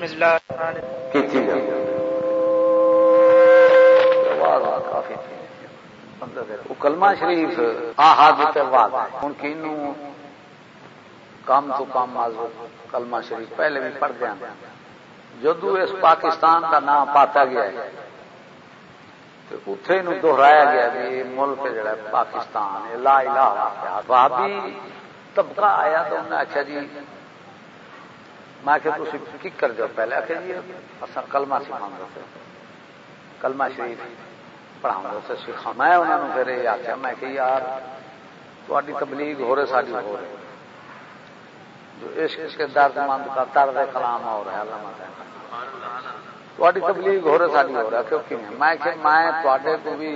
بسم اللہ مطلب کلمہ شریف آہاد ہوں کہ کم تو کم معذور کلمہ شریف پہلے بھی پڑھ دیا۔ جدو اس پاکستان کا نام پاتا گیا ہے اتے دہرایا گیا بھی ملک جڑا پاکستان لا الہ بھابی طبقہ آیا تو انہیں آخیا جی میں کہ تھی کی کر دو پہلے؟ آخر جی اصا کلمہ سکھا دے کلمہ شریف پڑھاؤ دے سکھا میں انہوں نے پھر یہ آخیا، میں کہ یار تاری تبلیغ ہو رہے ساری ہو رہے جو عشق کے درد مند کا درد کلام ہو رہا ہے، اللہ تاری تبلیغ ہو رہے ساری ہو رہا کیونکہ میں کہ میں تے کو بھی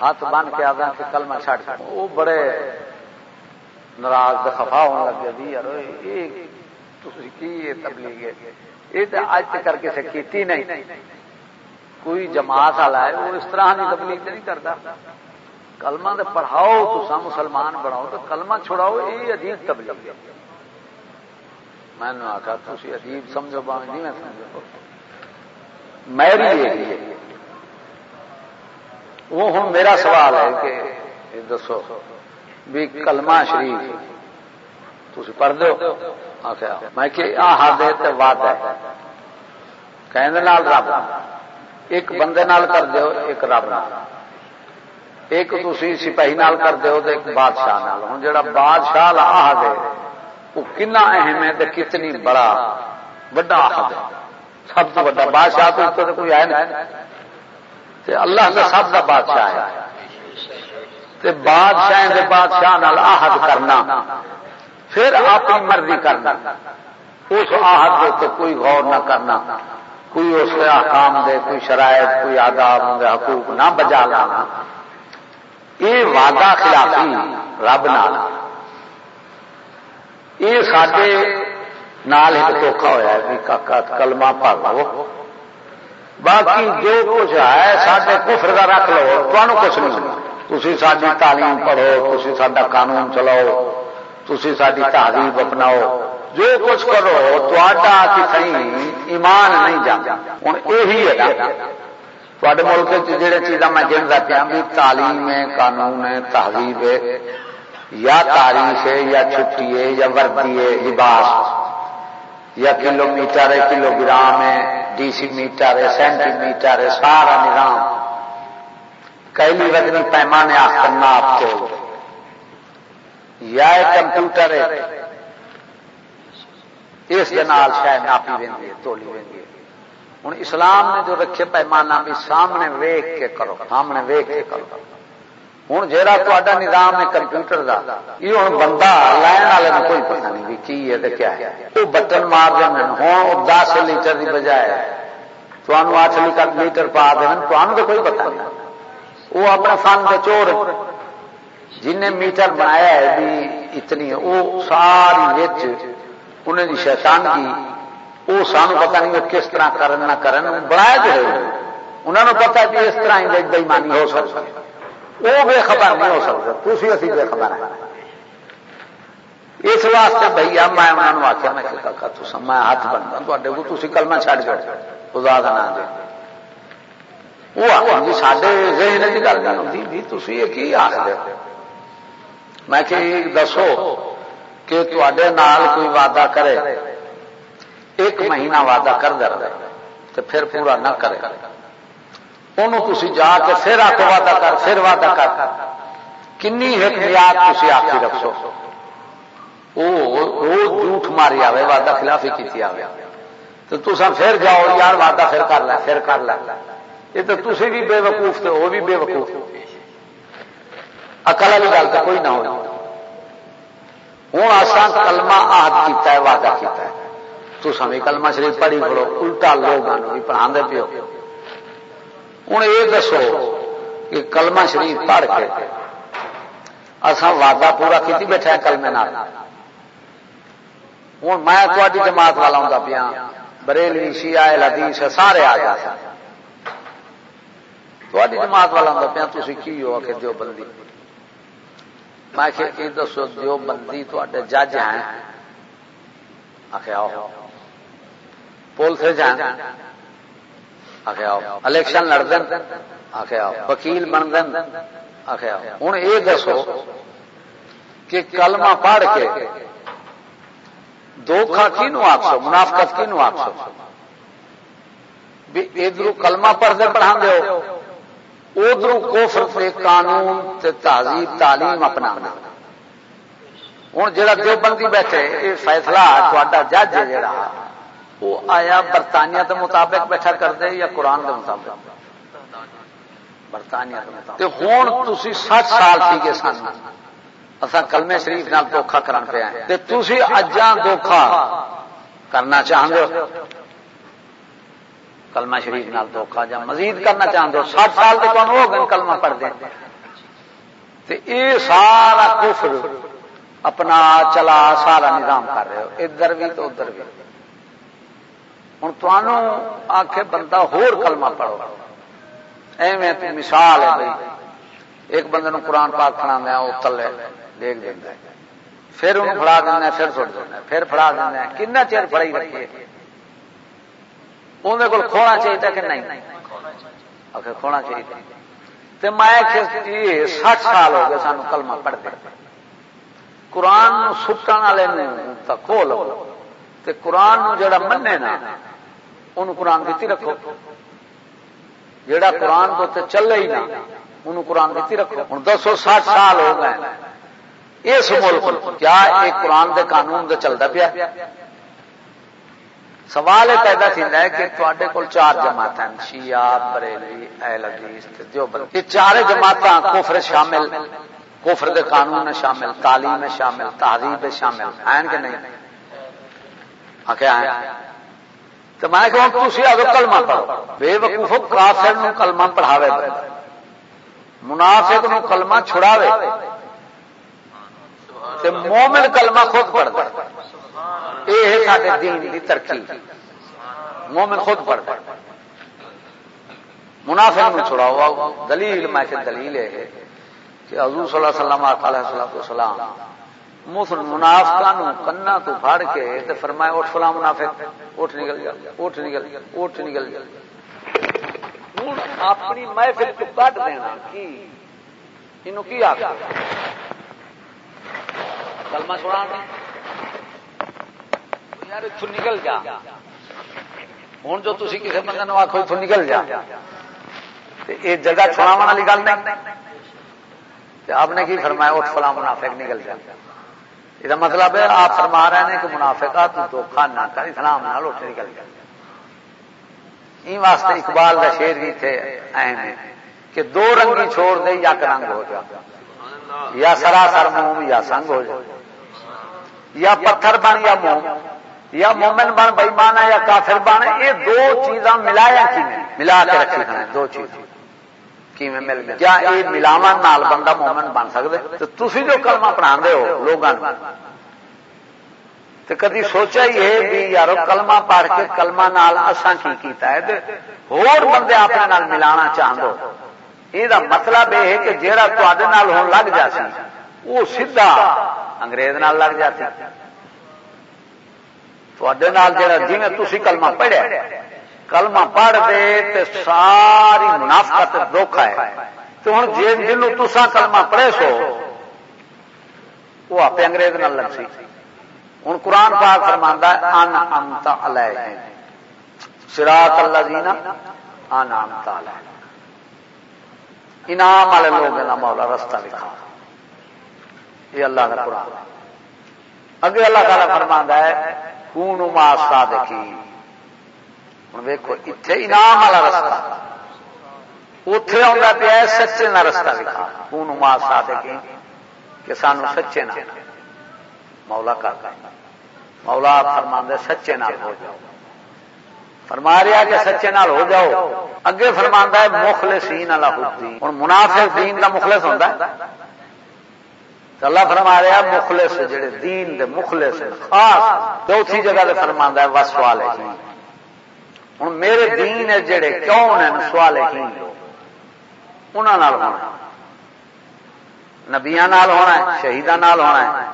ہاتھ بن کے آدھا کہ کلمہ چھڑ وہ بڑے ناراض خفا ہونے لگے بھی یار کی تبلیغ ہے۔ یہ تو اج تک کسی کیتی نہیں۔ کوئی جماعت والا ہے، وہ اس طرح کی تبلیغ نہیں کرتا۔ کلمہ تو پڑھاؤ تو مسلمان بناؤ تو کلمہ چھڑاؤ، یہ عجیب تبلیغ ہے۔ میں نے آخا تھی عجیب سمجھو با نہیں میں سمجھو۔ میری وہ ہوں میرا سوال ہے کہ دسو، بھی کلمہ شریف تھی پڑھ دو میں کہ ہاتھ واد ہے۔ کہنے رب ایک بندے نال کر دیو، ایک رب نال۔ ایک تھی سپاہی نال کر دیو تو ایک بادشاہ نال۔ ہوں جڑا بادشاہ آہد ہے وہ کنا اہم ہے کتنی بڑا بڑا آہد ہے۔ سب تو بڑا بادشاہ تو تو کوئی ہے نہیں۔ اللہ کا سب کا بادشاہ ہے۔ بادشاہ بادشاہ نال آہد کرنا۔ پھر اپنی مرضی کرنا۔ اس آہت تو کوئی غور نہ کرنا۔ کوئی اس کے احکام دے، کوئی شرائط، کوئی آداب دے حقوق نہ بجا لانا۔ یہ وعدہ خلافی رب نال۔ یہ سڈے نال ایک دھوکھا ہوا ہے بھی کاکا کلمہ پڑھ لو۔ باقی جو کچھ ہے سارے کفر کا رکھ لو۔ تمہیں کچھ نہیں۔ تھی ساری تعلیم پڑھو تھی سا قانون چلاؤ۔ تھی ساری تحریب اپناؤ۔ جو کچھ کرو تا ایمان نہیں جانا۔ ہوں یہی ہے تے ملک جہاں چیزاں میں گنتا پیا ہاں، بھی تعلیم ہے، قانون ہے، تہذیب ہے۔ یا تاریخ ہے، یا چھٹی ہے، یا وردی ہے، لباس۔ یا کلو میٹر ہے کلو گرام ہے، ڈی سی میٹر ہے، سینٹی میٹر ہے، سارا نظام۔ کئی وزنی پیمانے آ کرنا آپ کو یا کمپیوٹر ہے۔ اس شاید ناپی وی تولی وی ہوں اسلام نے جو رکھے پیمانہ بھی سامنے ویخ کے کرو، سامنے ویخ کے کرو۔ ہوں جہاں تا نظام ہے کمپیوٹر کا یہ ہوں بندہ لائن والے نے کوئی پتا نہیں بھی کی ہے کیا ہے۔ وہ بٹن مار دیں ہوں دس لیٹر کی بجائے تمہوں اٹھ لیٹر پا دیں تو کوئی پتا نہیں۔ وہ اپنے فن کے چور جن میٹر بنایا ہے بھی اتنی وہ ساری انہیں دی شیطان کی، وہ سان پتا نہیں وہ کس طرح کرن نہ کرن بنایا جو ہے، انہوں نے پتا کہ اس طرح بےمانی ہو سکتی وہ بے خبر نہیں ہو سکتا تھی اسی بے خبر ہے اس واسطے بھیا میں انہوں نے آخیا میں میں ہاتھ بنتا تے کو تھی کلمہ چڑھ جاؤ۔ خدا کا نام دے۔ وہ آخر جی سارے ذہن کی گل نہیں ہوتی بھی تھی یہ کی آخر میں کہ دسو کہ تے کوئی وعدہ کرے ایک مہینہ وعدہ کر دے تو پھر پورا نہ کرے انہوں تھی جا کے پھر آ وعدہ کر پھر وعدہ کر کنی ایک میاد تھی آپ آخری رکھو وہ جھوٹ ماری آئے وعدہ خلافی کی آئے تو تصا پھر جاؤ یار وعدہ پھر کر لے پھر کر لے یہ تو تھی بھی بے وقوف تھے وہ بھی بے وقوف اکل والی گل تو کوئی نہ ہو ہوں آسان کلمہ آد کیتا ہے، وعدہ کیتا ہے۔ تو سمی کلمہ شریف پڑھی پڑھو الٹا لوگ بھی پڑھا پیو۔ ہوں یہ دسو کہ کلمہ شریف پڑھ کے اصا وعدہ پورا کی بیٹھا ہے کلمے ہوں میں تاری جماعت والا ہوں پیا بریلی شیعہ، حدیث، سارے آ جا تاری جماعت والا ہوں پیا تھی کی ہو کہ دیو بندی میں کہ دسو جو بندی تے جج ہیں آخر پول سے جان آخ آؤ الیکشن لڑ دین آخ وکیل بن دین آخ آؤ ہوں یہ دسو کہ کلمہ پڑھ کے دھوکھا کی نو آخو منافقت کی نو آخو ادھر کلمہ پڑھتے پڑھا دو ادھر کوفر پہ قانون تے تہذیب، تعلیم اپنا ہوں جا دیوبندی بیٹھے یہ فیصلہ تا جج ہے جڑا وہ آیا برطانیہ کے مطابق بیٹھا کر دے یا قرآن کے مطابق؟ برطانیہ ہوں تھی سات سال تھی گے سن۔ اصا کلمے شریف نال دھوکھا کرن پہ تھی اجا دھوکھا کرنا چاہتے ہو کلمہ شریف نال دھوکھا جا، مزید کرنا چاہتے ہو سات سال کے کون ہو گئے کلمہ پڑھ دیں یہ سارا کفر اپنا چلا سارا نظام کر رہے ہو، ادھر بھی تو ادھر بھی۔ ہوں تمہوں آخ بندہ ہور کلمہ پڑھو۔ ایویں مثال ہے بھائی ایک بندے نو قرآن پاک کھڑا دیا وہ تلے دیکھ دینا پھر انہوں فڑا دینا پھر سٹ دینا پھر فڑا دینا کن چیر فڑائی رکھیے۔ اندر کول کھونا چاہیے کہ نہیں؟ آخر کھونا چاہیے تو میں جی، سٹ سال ہو گئے سانو کلمہ پڑھتے۔ قرآن سٹن والے کھو لو۔ تے قرآن جڑا منے نا ان قرآن دیتی رکھو۔ جڑا قرآن تو چلے ہی نا ان قرآن دیتی رکھو۔ ہوں دسو سات سال ہو گئے۔ اس ملک کیا ایک قرآن دے قانون دے چلتا پیا؟ سوال یہ پیدا ہوتا ہے کہ تے کول چار جماعت ہیں، شیعہ، بریلی، اہل حدیث دیوبند۔ یہ چار جماعت کفر شامل، کفر دے قانون میں شامل، تعلیم میں شامل، تہذیب میں شامل، ہیں کہ نہیں؟ آ تو میں کہ تھی آگے کلمہ پڑھو۔ بے وقوف کافر نو کلمہ پڑھاوے۔ منافق نو کلمہ چھڑاوے۔ تے مومن کلمہ خود پڑھتا۔ یہ ہے سارے دین کی ترقی۔ مومن خود پڑھتا منافق نو چھڑاؤ۔ دلیل میں دلیل ہے کہ حضور صلی اللہ علیہ وسلم علیہ السلام منافقہ کنا تو پھاڑ کے فرمایا، اٹھ فلاں منافق، اٹھ نکل جا، اٹھ نکل جا، اٹھ نکل جا۔ ہوں اپنی محفل کو کٹ دینا، کی؟ انہوں کی آ کلمہ چھوڑا یار اتو نکل جا۔ ہوں جو تھی کسی بندے آخو اتو نکل جا۔ یہ جگہ چھوڑا والی گل نہیں۔ آپ نے کی فرمایا اٹھ فلاں منافق نکل جا۔ یہ مطلب ہے آپ فرما رہے ہیں کہ منافقہ تو دھوکھا نہ کر، اسلام نہ اٹھ نکل جائے ان واسطے اقبال کا شیر بھی تھے اہم ہے کہ دو رنگی چھوڑ دے یا رنگ ہو جا۔ یا سراسر موم یا سنگ ہو جائے یا پتھر بن یا موم۔ یا مومن بن بےمانا یا کافر بن یہ دو چیزاں ملایا کی ملا کے رکھی دو چیز مل کیا یہ ملاو نال بندہ مومن بن سکتے تو جو کلمہ پڑھا ہو لوگوں تو کدی سوچا ہی ہے بھی یار کلمہ پڑھ کے کلمہ نال کی کیتا ہے؟ ہور بندے اپنے نال ملانا چاہو یہ مطلب یہ ہے کہ جہاں تے ہون لگ جا سی وہ سیدھا انگریز نال لگ جاتی تے جا جی تھی کلمہ پڑھیا کلمہ پڑھ دے تے ساری منافقت دکھ ہے تو ہوں جی جنوں تسا کلمہ پڑھے سو وہ آپ انگریز نہ لگ سی ہوں قرآن پاک فرما ان امتا علیہ سراط اللہ جینا ان امتا علیہ انعام والے لوگ نا مولا رستہ لکھا یہ اللہ کا قرآن اگے اللہ تعالیٰ فرما ہے خون ما صادقین ہوں ویکو اتنے انعام والا رستہ۔ اتے آتا پیا سچے نہ رستہ لکھا۔ خون ما صادقین کہ سانو سچے نہ مولا کا مولا فرما سچے نال ہو جاؤ۔ فرما رہا کہ سچے نال ہو جاؤ۔ اگے فرما ہے، مخلصین اللہ الدین ہوں منافق دین کا مخلص ہوتا ہے۔ اللہ فرما رہا مخلص جڑے دین دے مخلص خاص چوتھی جگہ سے فرما ہے وس سوال ہے ہوں میرے دین ہے جڑے کیوں ہیں سوال ہے انہوں ہونا نبیا ہونا ہے شہیدان ہونا ہے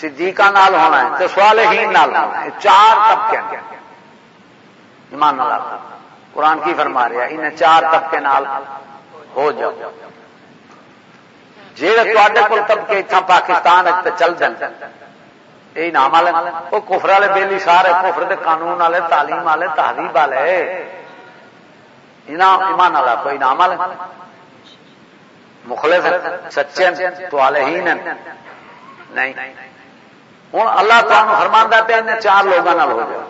صدیقہ نال ہونا ہے تو سوال ہی نال ہونا ہے۔ چار طبقے ایمان اللہ قرآن کی فرما رہا ہے، انہیں چار طبقے نال ہو جاؤ۔ جہے کو طبقے اتنا پاکستان چل جان یہ نام والے وہ کفر والے بےلی سارے کفر دے قانون والے، تعلیم والے، تہذیب والے ایمان والا، کوئی نام والے؟ مخلف سچے تو والے ہی نہیں۔ ہوں اللہ تعالیٰ فرمانا پہ ان چار لوگوں ہو گیا۔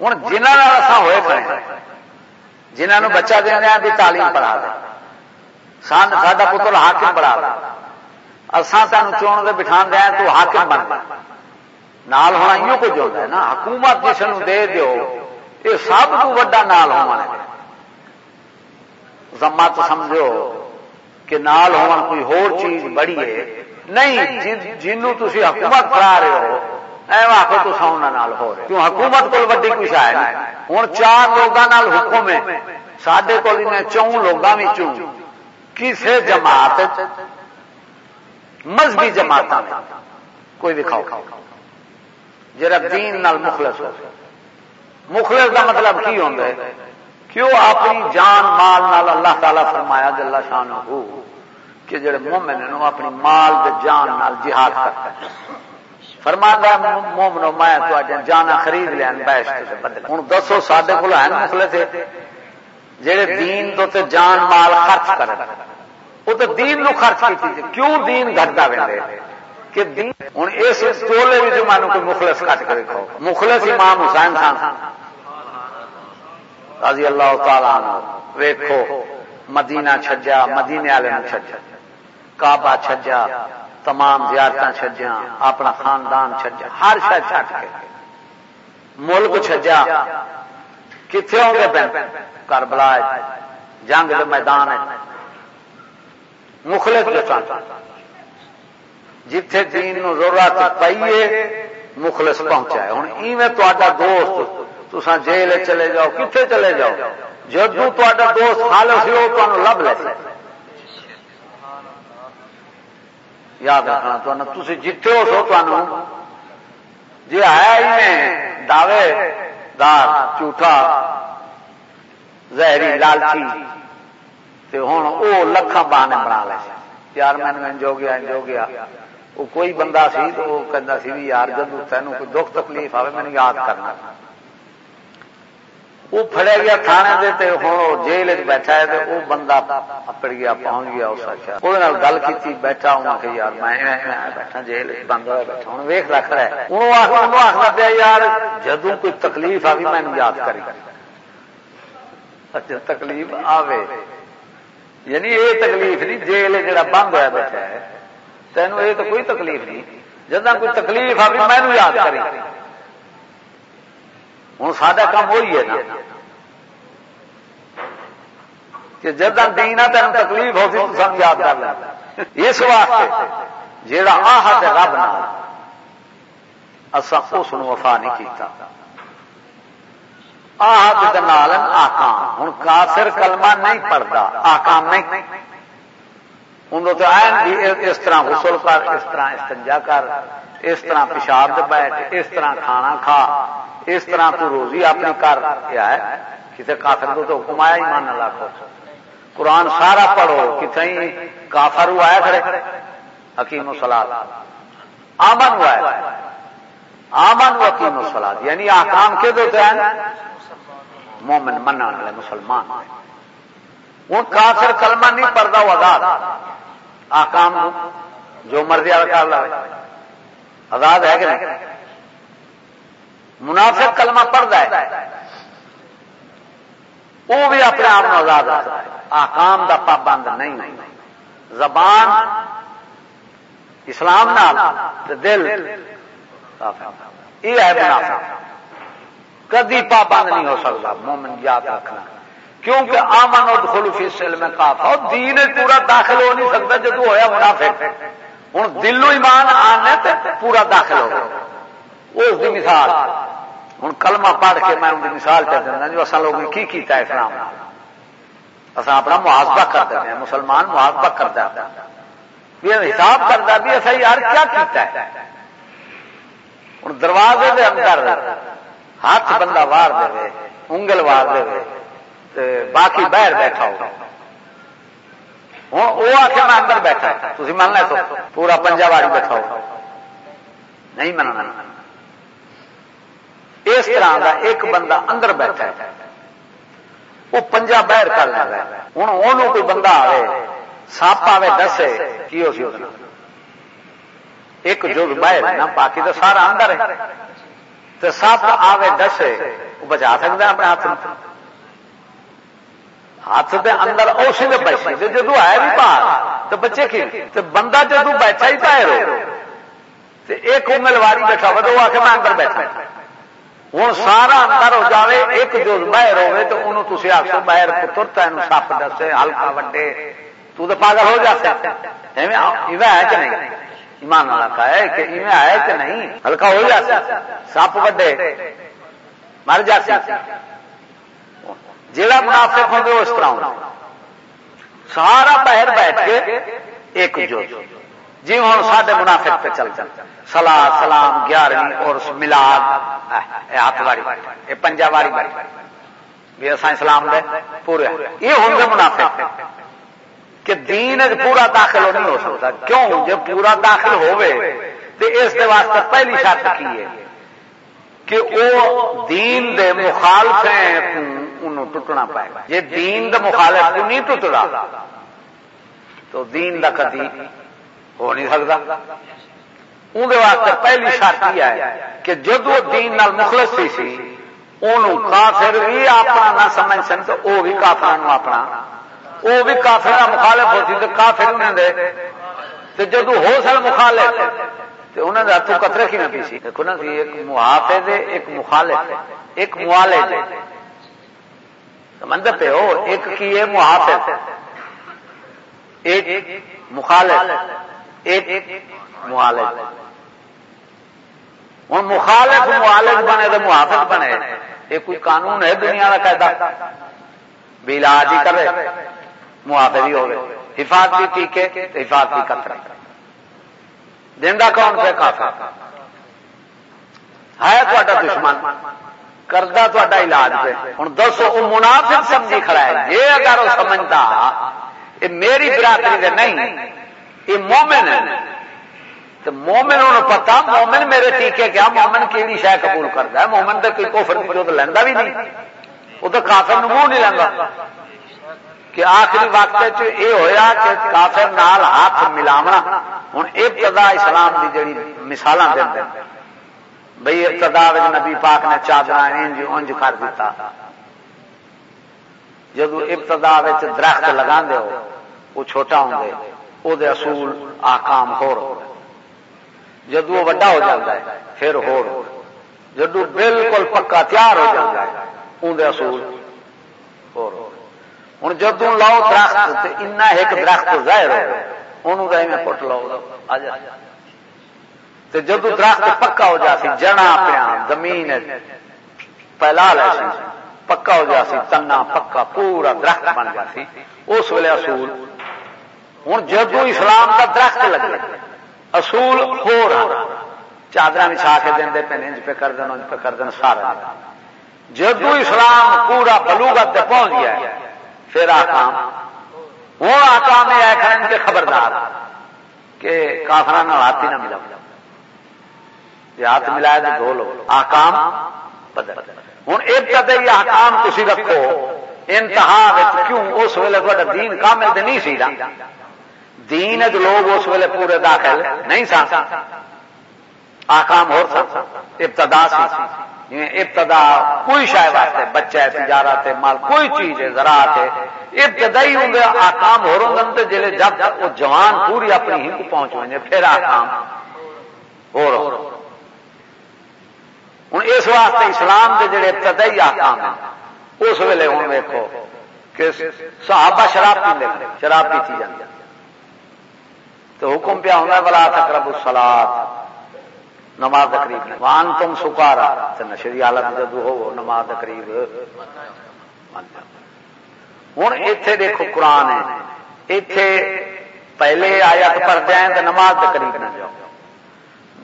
ہوں جنہوں ہوئے کھڑے جنہوں بچہ دینا بھی تعلیم پڑھا دے۔ سان سا پتر حاکم پڑھا دے اسان تین چون کے بٹھا دیا تو حاکم بن۔ نال ہونا یہ کچھ ہوتا ہے نا۔ حکومت جس دے دیو یہ سب کو وا نال ہونا زما تو سمجھو کہ نال ہون کوئی ہور چیز بڑی ہے۔ نہیں جنوں تھی حکومت کرا رہے ہو ایو آخو تو سونا نال ہو رہے کیوں حکومت کو وڈی کچھ ہے ہوں چار لوگوں حکم ہے۔ سڈے کو چون لوگوں کسی جماعت مذہبی جماعت کوئی دکھاؤ۔ جرا دین نال مخلص ہو۔ مخلص کا مطلب کی ہوتا ہے؟ کیوں اپنی جان مال نال اللہ تعالی فرمایا جلا شان ہو کہ جڑے مومن ہیں اپنی مال دے جان نال جہاد کرتا ہے۔ فرمانا مومنو، میں تو جانا خرید لیا بیش بدل ہوں۔ دسو سڈے کو مخلص۔ جڑے دین تو تے جان مال خرچ کر وہ تو دین نو خرچ کی کیوں دین گھٹتا وے کہ ہوں اس ٹولے بھی مانو کوئی مخلص کٹ کر دیکھو مخلص امام حسین خان۔ رضی اللہ تعالی ویکھو مدینہ چھجا مدینے والے چھجا کعبہ چھجا تمام زیارت چھجا اپنا خاندان چھجا ہر شہ چھٹ کے۔ ملک چھجا کتنے ہوں گے کربلا جنگ کے میدان مخلص جتھے دین نو ضرورت پائیے مخلص پہنچا ہے۔ ہوں ایویں تا دوست تسا جیل چلے جاؤ کتنے چلے جاؤ؟ جدو تا دوست حال سی وہ تمہیں لب لے یاد رکھنا تھی جتنے ہو سو تمہوں جی ہے دعوے دار، جھوٹا، زہری لالچی۔ ہوں وہ لکھا بہانے بنا لے یار میں جو گیا جو گیا۔ وہ کوئی بندہ سی تو وہ کہہ سی یار جب تینوں کوئی دکھ تکلیف آئے میں یاد کرنا۔ وہ فڑیا گیا تھانے دے تے ہوں جیل بیٹھا ہے تے وہ بندہ اپڑ گیا، پہنچ گیا اس اچھا وہ گل کی بیٹھا ہوں کہ یار میں بیٹھا جیل بند ہوا بیٹھا ہوں ویخ رکھ رہا ہے انہوں آخر پیا یار جدو کوئی تکلیف آ گئی میں یاد کری اچھا تکلیف آوے یعنی یہ تکلیف نہیں جیل جڑا بند ہوا بیٹھا ہے تینوں یہ تو کوئی تکلیف نہیں جدا کوئی تکلیف آ گئی میں یاد کری ہوں سارا کام وہی ہے نا۔ کہ جدہ دینا تین تکلیف ہوتی تو سب یاد کر لینا اس واسطے جا آہد رب نہ اصا اس وفا نہیں کیتا۔ آہد نال آکام۔ ہوں کافر کلمہ نہیں پڑھتا آکام نہیں۔ انہوں تو آئن بھی اس طرح غسل کر، اس طرح استنجا کر، اس طرح پیشاب بیٹھ، اس طرح کھانا کھا۔ اس طرح تو روزی اپنی کر کیا ہے؟ کسی کافر کو تو حکم آیا ایمان اللہ کو قرآن سارا پڑھو کتنے کافر ہوا ہے کھڑے؟ حکیم و سلاد آمن ہوا ہے۔ آمن و حکیم و سلاد یعنی آکام کے دیتے ہیں مومن من والے مسلمان ہوں کافر کلمہ نہیں پڑتا وہ آزاد۔ آکام جو مرضی والا کر لے آزاد ہے کہ نہیں؟ منافق کلمہ پڑھتا ہے۔ وہ بھی اپنے آپ کو آزاد ہے۔ آکام کا پابند نہیں۔ زبان اسلام نال دل یہ ہے منافق۔ کدی پابند نہیں ہو سکتا۔ مومن یاد رکھنا۔ کیونکہ آمن اور خلوفی سل میں کافا دین پورا داخل ہو نہیں سکتا جدو ہوا منافق۔ ہوں دلو ایمان آنے پورا داخل ہو اس کی مثال۔ ہوں کلمہ پڑھ کے میں ان کی مثال چل دینا جو اصل لوگوں کی کیتا ہے اسلام؟ اصا اپنا محاسبہ کرتے ہیں، مسلمان محاسبہ کرتا ہے۔ یہ حساب کرتا بھی ایسا یار کیا کیتا ہے۔ ہوں دروازے کے اندر ہاتھ بندہ وار دے انگل وار دے باقی باہر بیٹھا ہو۔ ہوں وہ آخر میں اندر بیٹھا تھی من لے تو پورا پنجا واری بیٹھا ہو۔ نہیں مننا اس طرح کا ایک بندہ اندر بیٹھا ہے۔ وہ پنجا باہر کر لیا ہوں وہ کوئی بندہ آئے سپ آئے دسے کی ہو سی ایک جو باہر نہ باقی تو سارا اندر ہے۔ تو سپ آئے دسے، وہ بچا سکتا اپنے ہاتھ ہاتھ دے اندر اسی نے بیٹھے جدو آئے بھی باہر تو بچے کی؟ تو بندہ جدو بیٹھا ہی باہر ایک انگل واری بیٹھا ہوا تو وہ آ کے میں اندر بیٹھا ہوں سارا اندر ہو جائے ایک جو باہر ہوے تو انہوں تھی آخو باہر پتر تین سپ دسے ہلکا وڈے تو تو پاگل ہو جاتا ہے کہ نہیں ایمان والا ہے کہ ایویں ہے کہ نہیں ہلکا ہو جاتا سپ وڈے مر جاتے جہاں منافق ہوں اس طرح سارا باہر بیٹھ کے ایک جو جی ہوں سارے منافق پہ چل چل سلا سلام، گیارہویں اور ملاد ہاتھ واری یہ پنجا واری بھی اصا اسلام دے پورے۔ یہ ہوں گے منافق۔ کہ دین پورا داخل نہیں ہو سکتا۔ کیوں؟ جب پورا داخل ہوئے تو اس کے واسطے پہلی شرط کی ہے کہ وہ دین دے مخالف انہوں ٹوٹنا پائے گا جی دین دے مخالف نہیں ٹوٹا تو دین دا کدی ہو نہیں سکتا۔ اندر واسطے پہلی شرط یہ ہے کہ جب وہ دین نال مخلص سی سی انہوں کافر بھی اپنا نہ سمجھ سن تو وہ بھی کافر اپنا۔ وہ بھی کافر کا مخالف ہو سی تو کافر انہیں دے۔ تو جدو ہو سر مخالف تو انہوں نے ہاتھوں قطرے کی نہ پیسی دیکھو نا کہ ایک محافظ ہے، ایک مخالف ہے، ایک موالد ہے جی۔ سمندر پہ ہو، ایک کی ہے محافظ؟ ایک مخالف۔ ایک معالج ہوں مخالف معالج بنے تو محافظ بنے۔ یہ کوئی قانون ہے دنیا کا قاعدہ؟ بھی علاج ہی کرے، محافظ ہی ہوگی حفاظتی ٹیکے حفاظتی قطر دینا کون پہ کافی ہے تا دشمن۔ کردہ تا علاج پہ۔ ہوں دسو وہ منافق سمجھی کھڑا ہے۔ یہ اگر وہ سمجھتا یہ میری برادری دے نہیں۔ یہ مومن ہے۔ تو مومن انہوں پتا مومن میرے ٹیکے کیا، مومن کیڑی شہ قبول کرتا ہے؟ مومن تو کوئی کوفر کی جو لینا بھی نہیں۔ وہ تو کافر منہ نہیں لینا کہ آخری وقت یہ ہویا کہ کافر نال ہاتھ ملاونا۔ ہوں ابتدا اسلام کی جڑی مثال دے بھائی ابتدا نبی پاک نے چادر انج انج کر دیتا۔ جب ابتدا درخت لگا دو وہ چھوٹا ہوں گے وہ اصول آکام ہو جدو وہ وڈا ہو جاتا ہے پھر ہو جدو بالکل پکا تیار ہو جاتا ہے اندر اصول ہو ہوں جدو لاؤ درخت اینا ایک درخت ظاہر ہو انہوں میں پٹ لاؤ جدو درخت پکا ہو جاتی جنا پیا زمین پہلا لے پکا ہو جاتی تنا پکا پورا درخت بن جاتی اس ویلے اصول ہوں جدو اسلام کا درخت لگے، اصول ہو رہا چادر بچھا کے دیں پہ انج پہ کر دین پہ کر دین سارا جدو اسلام پورا بلوگت پہنچ گیا پھر آکام۔ ہوں آکام یہ آئے کے خبردار کہ کافر ہاتھ ہی نہ ملا یہ ہاتھ ملایا تو دو لو آکام بدل ہوں ایک کدے آکام تھی رکھو، انتہا کیوں؟ اس ویلے تا دین کامل تو نہیں سی دین لوگ اس ویلے پورے داخل نہیں سن۔ آکام ہو ابتدا یعنی ابتدا کوئی شاید واسطے بچہ ہے تجارت ہے مال، کوئی چیز ہے، زراعت ہے ابتدائی ہوں گے آکام ہو رہے جلے جب وہ جوان پوری اپنی ہی کو پہنچ ہوئے پھر آکام ہو رہا ہوں اس واسطے اسلام کے جڑے ابتدائی آکام ہیں، اس ویلے ہوں ویکو کہ صحابہ شراب پی شراب پیتی جاتی تو حکم پیا ہونا بلا تقرب سلاد نماز قریب وان تم سکارا۔ تو نشری حالت جدو ہو، نماز قریب ہوں اتے دیکھو قرآن ہے۔ اتے پہلے آیت پڑھتے ہیں تو نماز قریب نہ جاؤ۔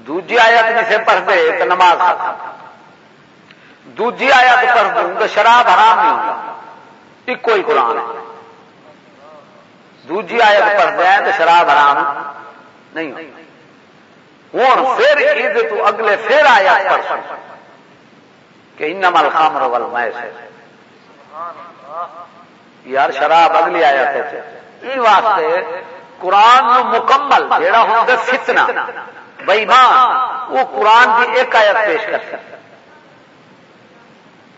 دوجی آیت جسے پڑھتے تو نماز دوجی آیا تو دوں گا شراب حرام نہیں ہوگی ایک کوئی قرآن ہے۔ دوجی آیا تو پڑھ دیا تو شراب حرام۔ نہیں ہوں۔ پھر عید تو اگلے پھر آیا پرسوں کہ ان مل خامر ول میں یار، شراب اگلی آیا تھے واسطے قرآن مکمل جہاں ہوں فتنا بئی ماں وہ قرآن کی ایک آیت پیش کر سکتا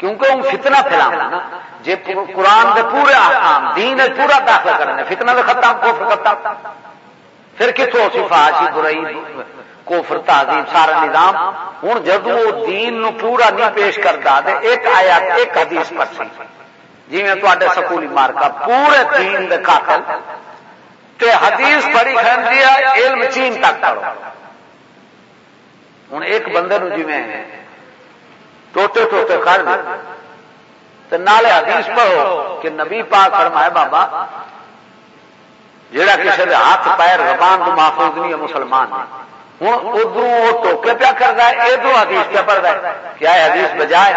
کیونکہ وہ فتنہ پھیلا جی قرآن کے پورے آکام دین پورا داخلہ کرنا فتنہ تو ختم کوفر ختم پھر کتوں سی فاشی برائی کوفر تعظیم سارا نظام ہوں جدو وہ دین نو پورا نہیں پیش کرتا ایک آیا ایک حدیث پر سی۔ جی تے سکولی مارکا پورے دین دے قاتل تے حدیث پڑھی کھڑی ہے علم چین تک کرو ہوں ایک بندے نو جی ٹوٹے ٹوٹے کر دے نالے حدیث پڑھو کہ نبی پاک فرمائے بابا جہاں کسی کے ہاتھ پیر زبان کو محفوظ نہیں ہے، مسلمان ہوں ادھر وہ ٹوکے پیا کرتا ہے ادھر حدیث پہ پڑھتا ہے۔ کیا ہے حدیث بجائے؟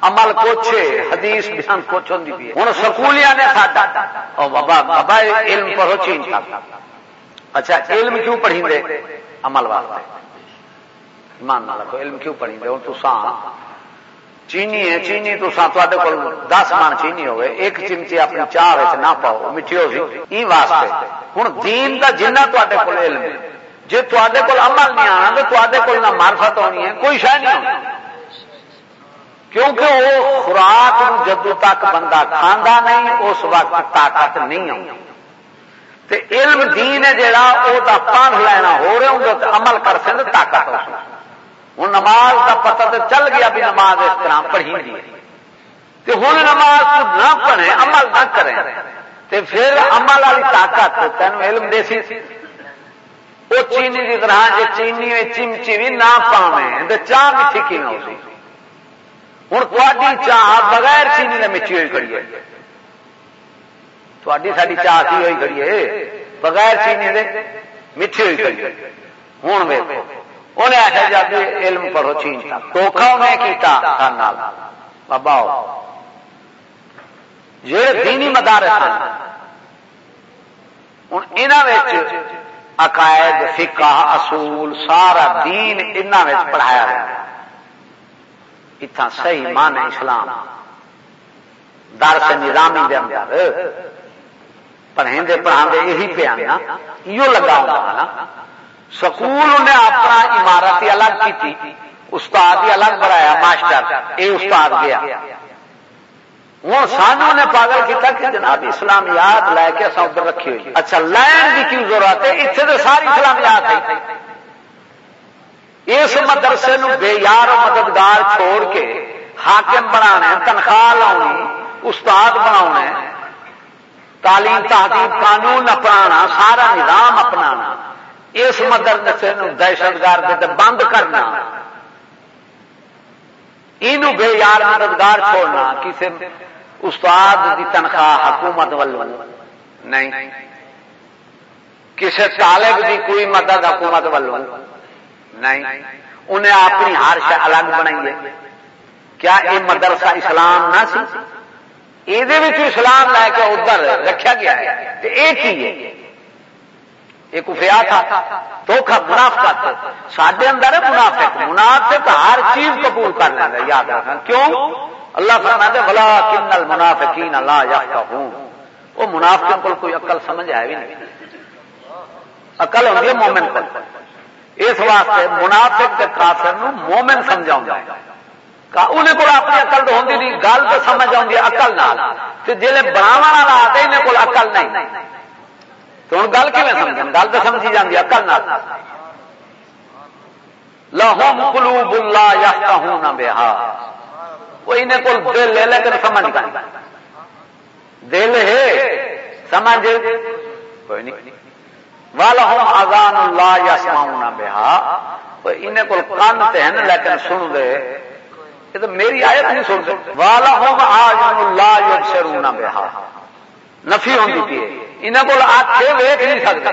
عمل کچھ حدیث بیان کچھ ہوتی پی ہوں، سکولیاں نے ساڈا۔ اور بابا بابا علم پڑھو چین اچھا علم کیوں پڑھی دے عمل واسطے۔ مان نہ رکھو، علم کیوں پڑھی دے ہوں، تو چینی ہے، چینی تو تے کو دس من چینی ہوئے ایک چمچی اپنی چاہ نہ پاؤ میٹھی ہو سی۔ واسطے۔ ہوں دین کا جنہ تے کو علم جی تے کول عمل نہیں آنا، تو تے نہ مارفت ہونی ہے، کوئی شہ نہیں ہونی کیونکہ وہ خوراک جدو تک بندہ کھانا نہیں، اس وقت طاقت نہیں آؤں۔ علم دین ہے جڑا وہ پانچ لینا ہو رہے ہوں عمل کر سکتے طاقت ہو ہوں نماز کا پتہ تو چل گیا بھی نماز اس طرح پڑھی دی ہوں نماز نہ پڑھے عمل نہ کریں۔ تو پھر عمل والی طاقت تین علم دے سی۔ وہ چینی کی طرح جی چینی چمچی بھی نہ پاویں تو چاہ میٹھی کی نہ ہو ہوں تاری چاہ بغیر چینی نے میٹھی ہوئی کھڑی ہے۔ تاری ساری چاہ کی ہوئی کھڑی ہے، بغیر چینی دے میٹھی ہوئی کھڑی ہے۔ ہوں انہیں آخر جب علم پڑھو چین تک دھوکھا انہیں کیتا بابا جہے دینی مدار ہوں یہ عقائد، فقہ، اصول، سارا دین ان پڑھایا گیا۔ اتنا صحیح مان اسلام۔ درس نظامی دے اندر۔ پڑھیں پڑھا یہی پہ آنا یہ لگا ہوگا سکول انہیں اپنا عمارت الگ کی تھی، استاد ہی الگ بنایا، ماسٹر اے استاد گیا۔ ہوں سانو نے پاگل کیا کہ جناب اسلامیات لے کے اصل ادھر رکھی ہوئی۔ اچھا لین کی کیوں ضرورت ہے؟ اتنے تو ساری اسلامیات ہے۔ اس مدرسے نو بے یار مددگار چھوڑ کے حاکم بنا تنخواہ لاؤنی، استاد بنا تعلیم تحقیق قانون اپنا سارا نظام اپنانا۔ اس مدرسے دہشت گرد بند کرنا۔ یہ بے یار مددگار چھوڑنا کسی استاد کی تنخواہ حکومت نہیں۔ کسی طالب کی کوئی مدد حکومت والوں۔ نہیں۔ انہیں اپنی ہر شہ الگ بنائی کیا یہ مدرسہ اسلام نہ سی؟ یہ اسلام لے کے ادھر رکھا گیا ہے۔ یہ ہے؟ ایک افیا تھا دھوکھا منافقت سڈے اندر ہے منافق منافق ہر چیز قبول کر لیں گے یاد رکھنا۔ کیوں؟ اللہ فرما دے بلا کن منافقین اللہ یا ہوں وہ منافق کو کوئی عقل سمجھ آئے بھی نہیں۔ عقل ہوتی ہے مومن کو اس واسطے منافق کے کافر نو مومن سمجھا انہیں کو اپنی اقل تو ہوتی نہیں، گل تو سمجھ آؤں اقل نہ جی بناو والا آتے انہیں کو اقل نہیں۔ تو ہوں گل کیون سمجھ گل تو سمجھی جاتی اکل نہ لاہوم کلو بلا یا ہوں بہا۔ وہ انہیں کو دل لے لیکن سمجھ گئی دل ہے، سمجھ۔ کوئی نہیں۔ والا ہوں آزان اللہ یا سماؤں نہ بہا انہیں کو کان تے ہیں، لیکن سن دے۔ یہ تو میری آیت نہیں سن سکتے والا ہوں آج اللہ یا شروع نہ بہا نفی ہوتی پی یہاں کو آخے ویک نہیں سکتے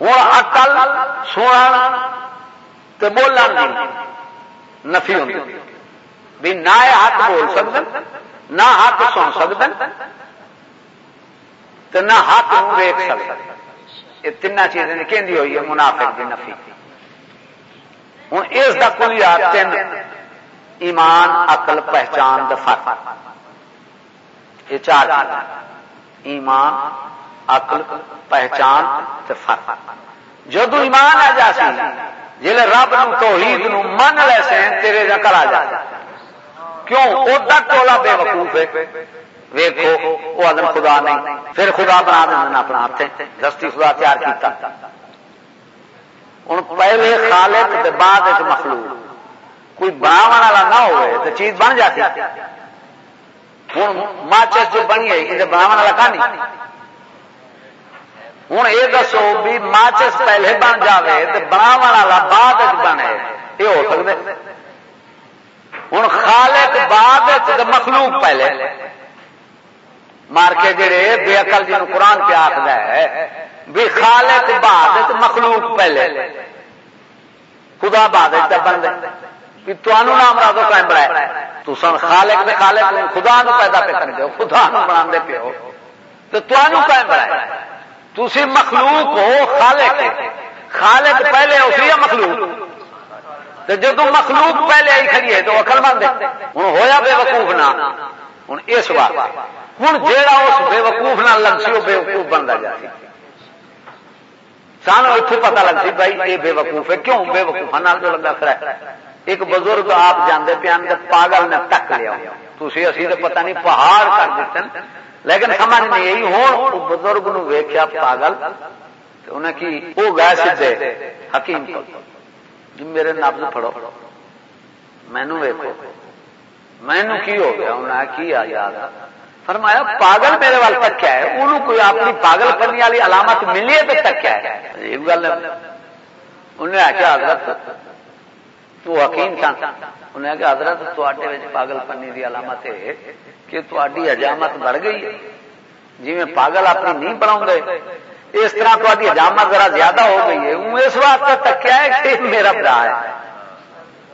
ہوں اکل سونا تو بولن نفی ہوں بھی نہ ہاتھ بول سکتے نہ ہاتھ سن سکتے نہ ہاتھ ویک سکتے یہ تین چیزیں کہ ہوئی ہے منافق کی نفی۔ ہوں اس کا کل یاد تین ایمان، عقل، پہچان دفاع یہ چار ایمان، عقل، پہچان فرق۔ جدو ایمان آ جا سی جی رب نو توحید نو من لے سے تیرے نقل آ جا۔ کیوں؟ ادا ٹولا بے وقوف ہے۔ ویکو وہ آدم خدا نہیں، پھر خدا بنا دیں اپنا ہاتھ دستی خدا تیار کیتا۔ ہوں پہلے خالق بعد ایک مخلوق۔ کوئی بناو والا نہ ہوئے تو چیز بن جاتی۔ ہوں ماچس جو بنی ہے، یہ بناو والا کہانی۔ ہوں یہ دسو بھی ماچس پہلے بن جائے تو بناو والا بعد بنے۔ یہ ہو سکتے ہوں خالق بعد مخلوق پہلے۔ مار کے جڑے بے اقل جن قرآن پہ آخر ہے، بھی خالق بعد مخلوق پہلے۔ خدا بعد بن کہ تمہوں نام قائم بنایا تو سن خالق دے خالق خدا نو پیدا پہ کر خدا نو بنا دے پیو تو تمہوں قائم بنایا مخلوق ہو خالق۔ خالق پہلے اسی ہے مخلوق۔ تو جب مخلوق پہلے آئی کھڑی ہے، تو اکل مند ہوں ہویا بے وقوف نہ۔ ہوں اس بات ہوں جیڑا اس بے وقوف نہ لگ سی، وہ بے وقوف بنتا جائے سانو اتو پتا لگ بھائی یہ بے وقوف ہے۔ کیوں بے وقوف لگا کھڑا ہے؟ ایک بزرگ آپ جانے پیان پاگل نے تک لیا۔ تھی اسی تو پتا نہیں پہاڑ کر دیتے لیکن سمجھ نہیں یہی ہوں بزرگ نو ویخیا پاگل۔ انہیں کی وہ گئے سیدے حکیم جی میرے نبز پڑو مینو ویکو مینو کی ہو گیا؟ انہیں کی آ یاد فرمایا، پاگل میرے وال تک ہے۔ انہوں کوئی اپنی پاگل کرنے والی علامت ملی ہے تو تک ہے؟ یہ گل انہیں آخیا حضرت تو حکیم سن انہیں کہ حضرت تے پاگل پنی کی علامت ہے کہ تاری حجامت بڑھ گئی ہے۔ جی میں پاگل اپنی نہیں بنا اس طرح تاری حجامت ذرا زیادہ ہو گئی ہے۔ اس واسطے تکیا ہے کہ میرا برا ہے۔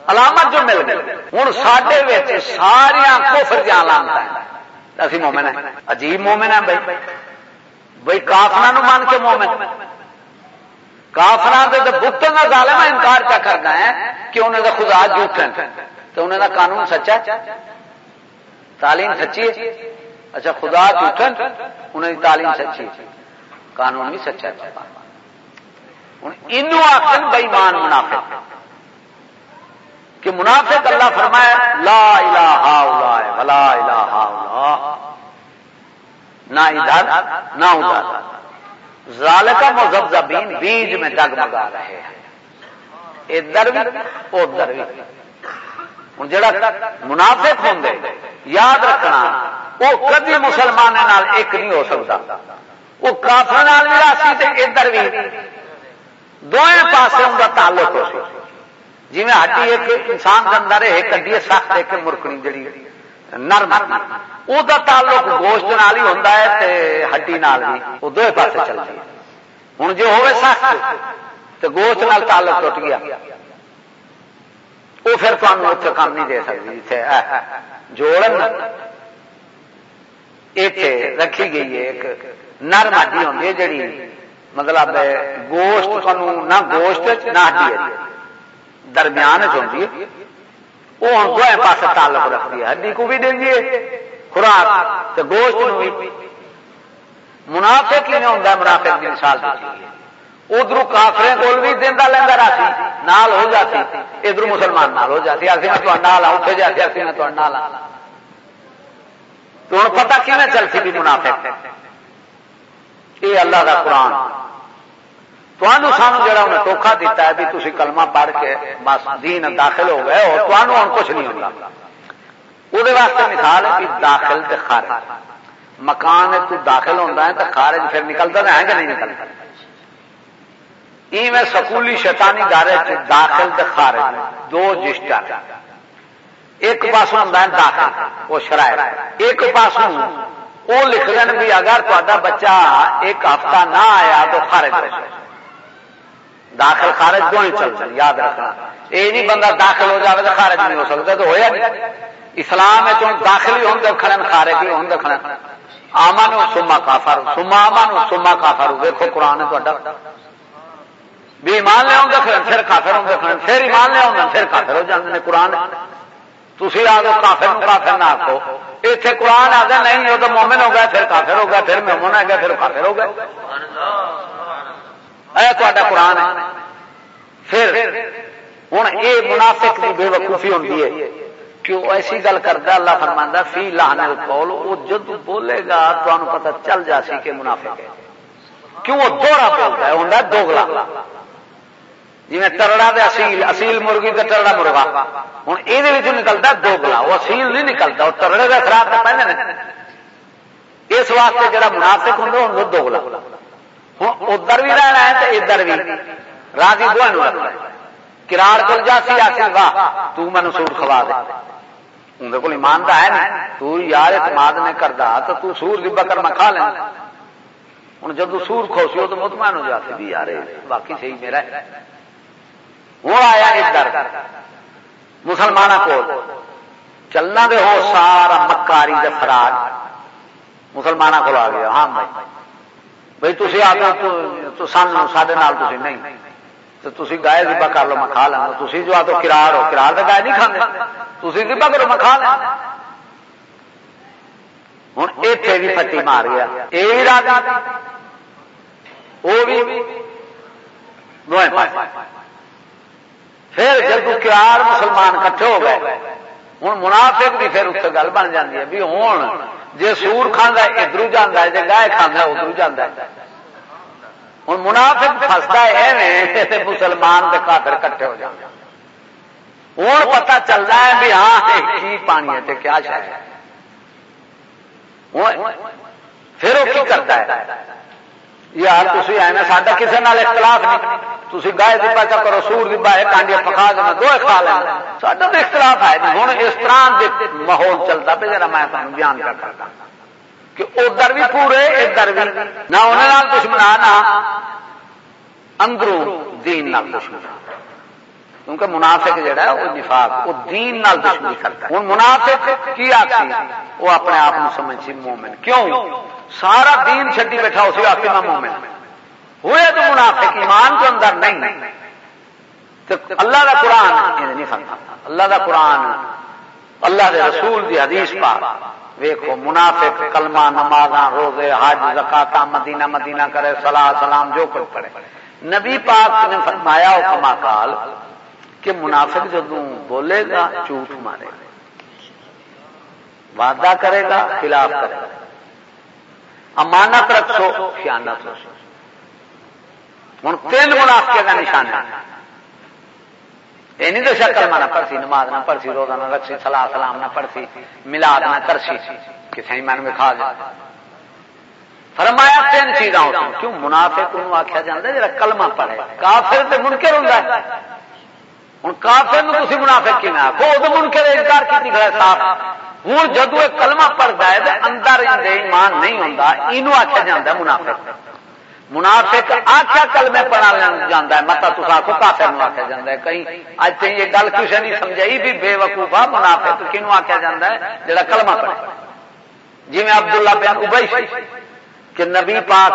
علامت جو مل گئی۔ ہوں سڈے ساریا کوفر دیا علامت اسی مومن ہے عجیب مومن ہے بھائی۔ بھائی کافنا مان کے مومن۔ کافر بتوں کا ظالم انکار کیا کرنا ہے؟ کہ انہوں کا خدا جھوٹ تو انہوں کا قانون سچا تعلیم سچی ہے؟ اچھا خدا جھوٹ انہوں کی تعلیم سچی قانون بھی سچا ہوں یہ آخر بئیمان منافع کہ منافق اللہ فرمایا، لا الہ الا ولا الہ الا نہ ادھر نہ ادھر۔ ذالکہ مذبذبین بیج میں ڈگمگا رہے ہیں۔ ادھر بھی ادھر بھی ہوں جڑا منافق ہوں یاد رکھنا وہ کبھی مسلمان ایک نہیں ہو سکتا وہ کافر بھی راسی ادھر بھی دونوں پاسے ان کا تعلق ہو سی جی ہڈی ایک انسان کے اندر ایک ہڈی سخت ایک مرکنی جڑی نرم۔ وہ تعلق گوشت نال ہی ہوتا ہے ہڈی نال بھی وہ دو پاسے چلتی ہے ہوں جو ہوئے سخت تو گوشت نال تعلق ٹوٹ گیا وہ پھر تمہیں اتنے کام نہیں دے سکتی جیسے جوڑ اتنے رکھی گئی ہے ایک نرم ہڈی ہوتی ہے جڑی مطلب گوشت نہ گوشت نہ ہڈی درمیان چ چی وہ ہوں دو پاس تعلق رکھتی ہے۔ ہڈی کو بھی دیں گے خوراک تو گوشت بھی۔ منافع کی نہیں ہوتا منافع کی مثال ادھر کافرے کول بھی دینا لینا راسی نال ہو جاتی۔ ادھر مسلمان نال ہو جاتی۔ اسی میں تھوڑا نال اتنے جاتی اسی میں تھوڑا نال تو ہوں پتا کی چلتی بھی منافع یہ اللہ کا قرآن۔ تمہوں سانو جڑا انہیں ٹوکھا دیتا ہے بھی تھی کلمہ پڑھ کے بس دین داخل ہو گئے اور تمہوں ہوں کچھ نہیں ہوگا وہ واسطے مثال ہے کہ داخل کے خارج۔ مکان تو داخل ہوتا ہے تو خارج پھر نکلتا ہے کہ نہیں نکلتا میں سکولی شیطانی دارے داخل تو خارج، دو جسٹا ایک پاسوں ہوتا ہے داخل، وہ شرائط۔ ایک پاسوں وہ لکھ دین بھی اگر تا بچہ ایک ہفتہ نہ آیا تو خارج داخل خارج دو ہی چل یاد رکھنا۔ یہ نہیں بندہ داخل ہو جائے تو خارج نہیں ہو سکتا، تو ہوا نہیں۔ اسلام داخل ہی ہوں دکھنے خارج ہی ہوں دکھنے آمن سما کافر سما آمن سما کافر۔ دیکھو قرآن ہے بھی ایمان لیا دکھنے پھر کافر ہوں دکھنے پھر ایمان لیا پھر کافر ہو جاتے قرآن۔ تھی آ گئے کافر کافر نہ آخو اتنے قرآن آ نہیں وہ تو مومن ہو گیا، پھر کافر ہو گیا، پھر مومن آ گیا، پھر کافر ہو گیا۔ تا قرآن ہے۔ پھر ہوں یہ منافق کی بے وقوفی ہوتی ہے۔ کہ وہ ایسی گل کرتا اللہ فرمانا فی لانے کول وہ جد بولے گا تو پتا چل جا سی کہ منافق ہے۔ کیوں وہ دوہرا بولتا ہے ہوں دوگلا۔ جی ترڑا دے اصیل اصیل مرغی کا ٹرڑا مرغا۔ ہوں یہ نکلتا دوگلا وہ اصیل نہیں نکلتا وہ ترڑے کا خراب تو پہلے اس واسطے جڑا منافق ہوں وہ دوگلا۔ ہوں ادھر بھی رہنا ہے تو ادھر بھی۔ راضی دو کرار کل جا سی آ واہ، تو مینو سوٹ کھوا دے۔ اندر کو ایمان تو ہے نا تو یار اعتماد نے کردا تو تو سور دبا کر میں کھا لینا۔ ہوں جب سور کھوسی ہو تو مطمئن ہو جاتی بھی یار باقی صحیح میرا ہے۔ وہ آیا ادھر مسلمان کو چلنا دے ہو سارا مکاری دے فراد مسلمانوں کو آ گیا۔ ہاں بھائی۔ بھائی تھی آ تو سن سڈے تھی نہیں۔ تو تھی گائے دبا کر لو میں کھا لینا تھی جو آ تو کرار ہو، کرار تو گائے نہیں کھانے تھی دبا کرو میں کھا لینا ہوں اتنے بھی پتی مار گیا۔ یہ راجا وہ بھی پھر جب کرار مسلمان کٹھے ہو گئے ہوں منافق بھی پھر اتنے گل بن جاتی ہے، بھی ہوں جی سور کھانا ادھر جانا ہے جی گائے کھانا ادھر جانا ہے۔ ہوں منافق فستا ہے مسلمان کے کافر کٹھے ہو جاتے ہوں پتا چلتا ہے بھی ہاں کی پانی ہے کیا شاید پھر وہ کی کرتا ہے؟ یار تھی آئے نا سا کسی نال اختلاف نہیں تھی گائے دبا چا کرو سور دبا ہے کانڈیا پکا دینا دو کھا لینا سا تو اختلاف ہے ہوں اس طرح ماحول چلتا پہ جا میں بیان کر کرتا کہ ادھر بھی پورے ادھر بھی نہ انہیں دشمنا نہ اندروں دین نال دشمنا کیونکہ منافق جڑا ہے وہ نفاق وہ دین نال دشمنی کرتا ہے ہوں منافق کی آخری وہ اپنے آپ سمجھ سی مومن کیوں سارا دین چھٹی بیٹھا اسی آخری میں مومن۔ ہوئے تو منافق، ایمان کے اندر نہیں۔ اللہ کا قرآن نہیں سمجھا اللہ کا قرآن، اللہ کے رسول دی حدیث پاک۔ ویکو منافق کلمہ نماز روزے، حج زکاتا مدینہ مدینہ کرے سلا سلام، جو کچھ پڑے نبی پاک نے فرمایا کما کال کہ منافق جدو بولے گا، جھوٹ مارے گا۔ وعدہ کرے گا، خلاف کرے گا۔ امانت رکھو، خیانت رکھو۔ ہوں تین منافقے کا نشان ہے یہ نہیں دسیا کلمہ نہ پڑسی نماز نہ پڑسی روزہ نہ رکھسی سلا سلام نہ پڑسی ملاد نہ کرسی کسی من میں کھا جائے فرمایا تین چیزاں کیوں؟ منافع کو آخیا جا جا کلمہ پڑھے۔ کافر تو منکر ہوں ہوں کافر تھی منافع کی نہ آخو وہ منکر انکار کی کھڑا صاف۔ ہوں جدو یہ کلمہ پڑھتا ہے تو اندر ایمان نہیں ہوں یہ آخیا جا منافع منافق۔ آخیا کل میں پڑھا جانا ہے متا تو آخو کافر نو آخیا جا ہے۔ کہیں اج تھی یہ گل کسی نہیں سمجھائی بھی بے وقوفا منافق کنو آخیا جا ہے جڑا کلمہ پڑھے۔ جی میں عبداللہ بن ابئی کہ نبی پاک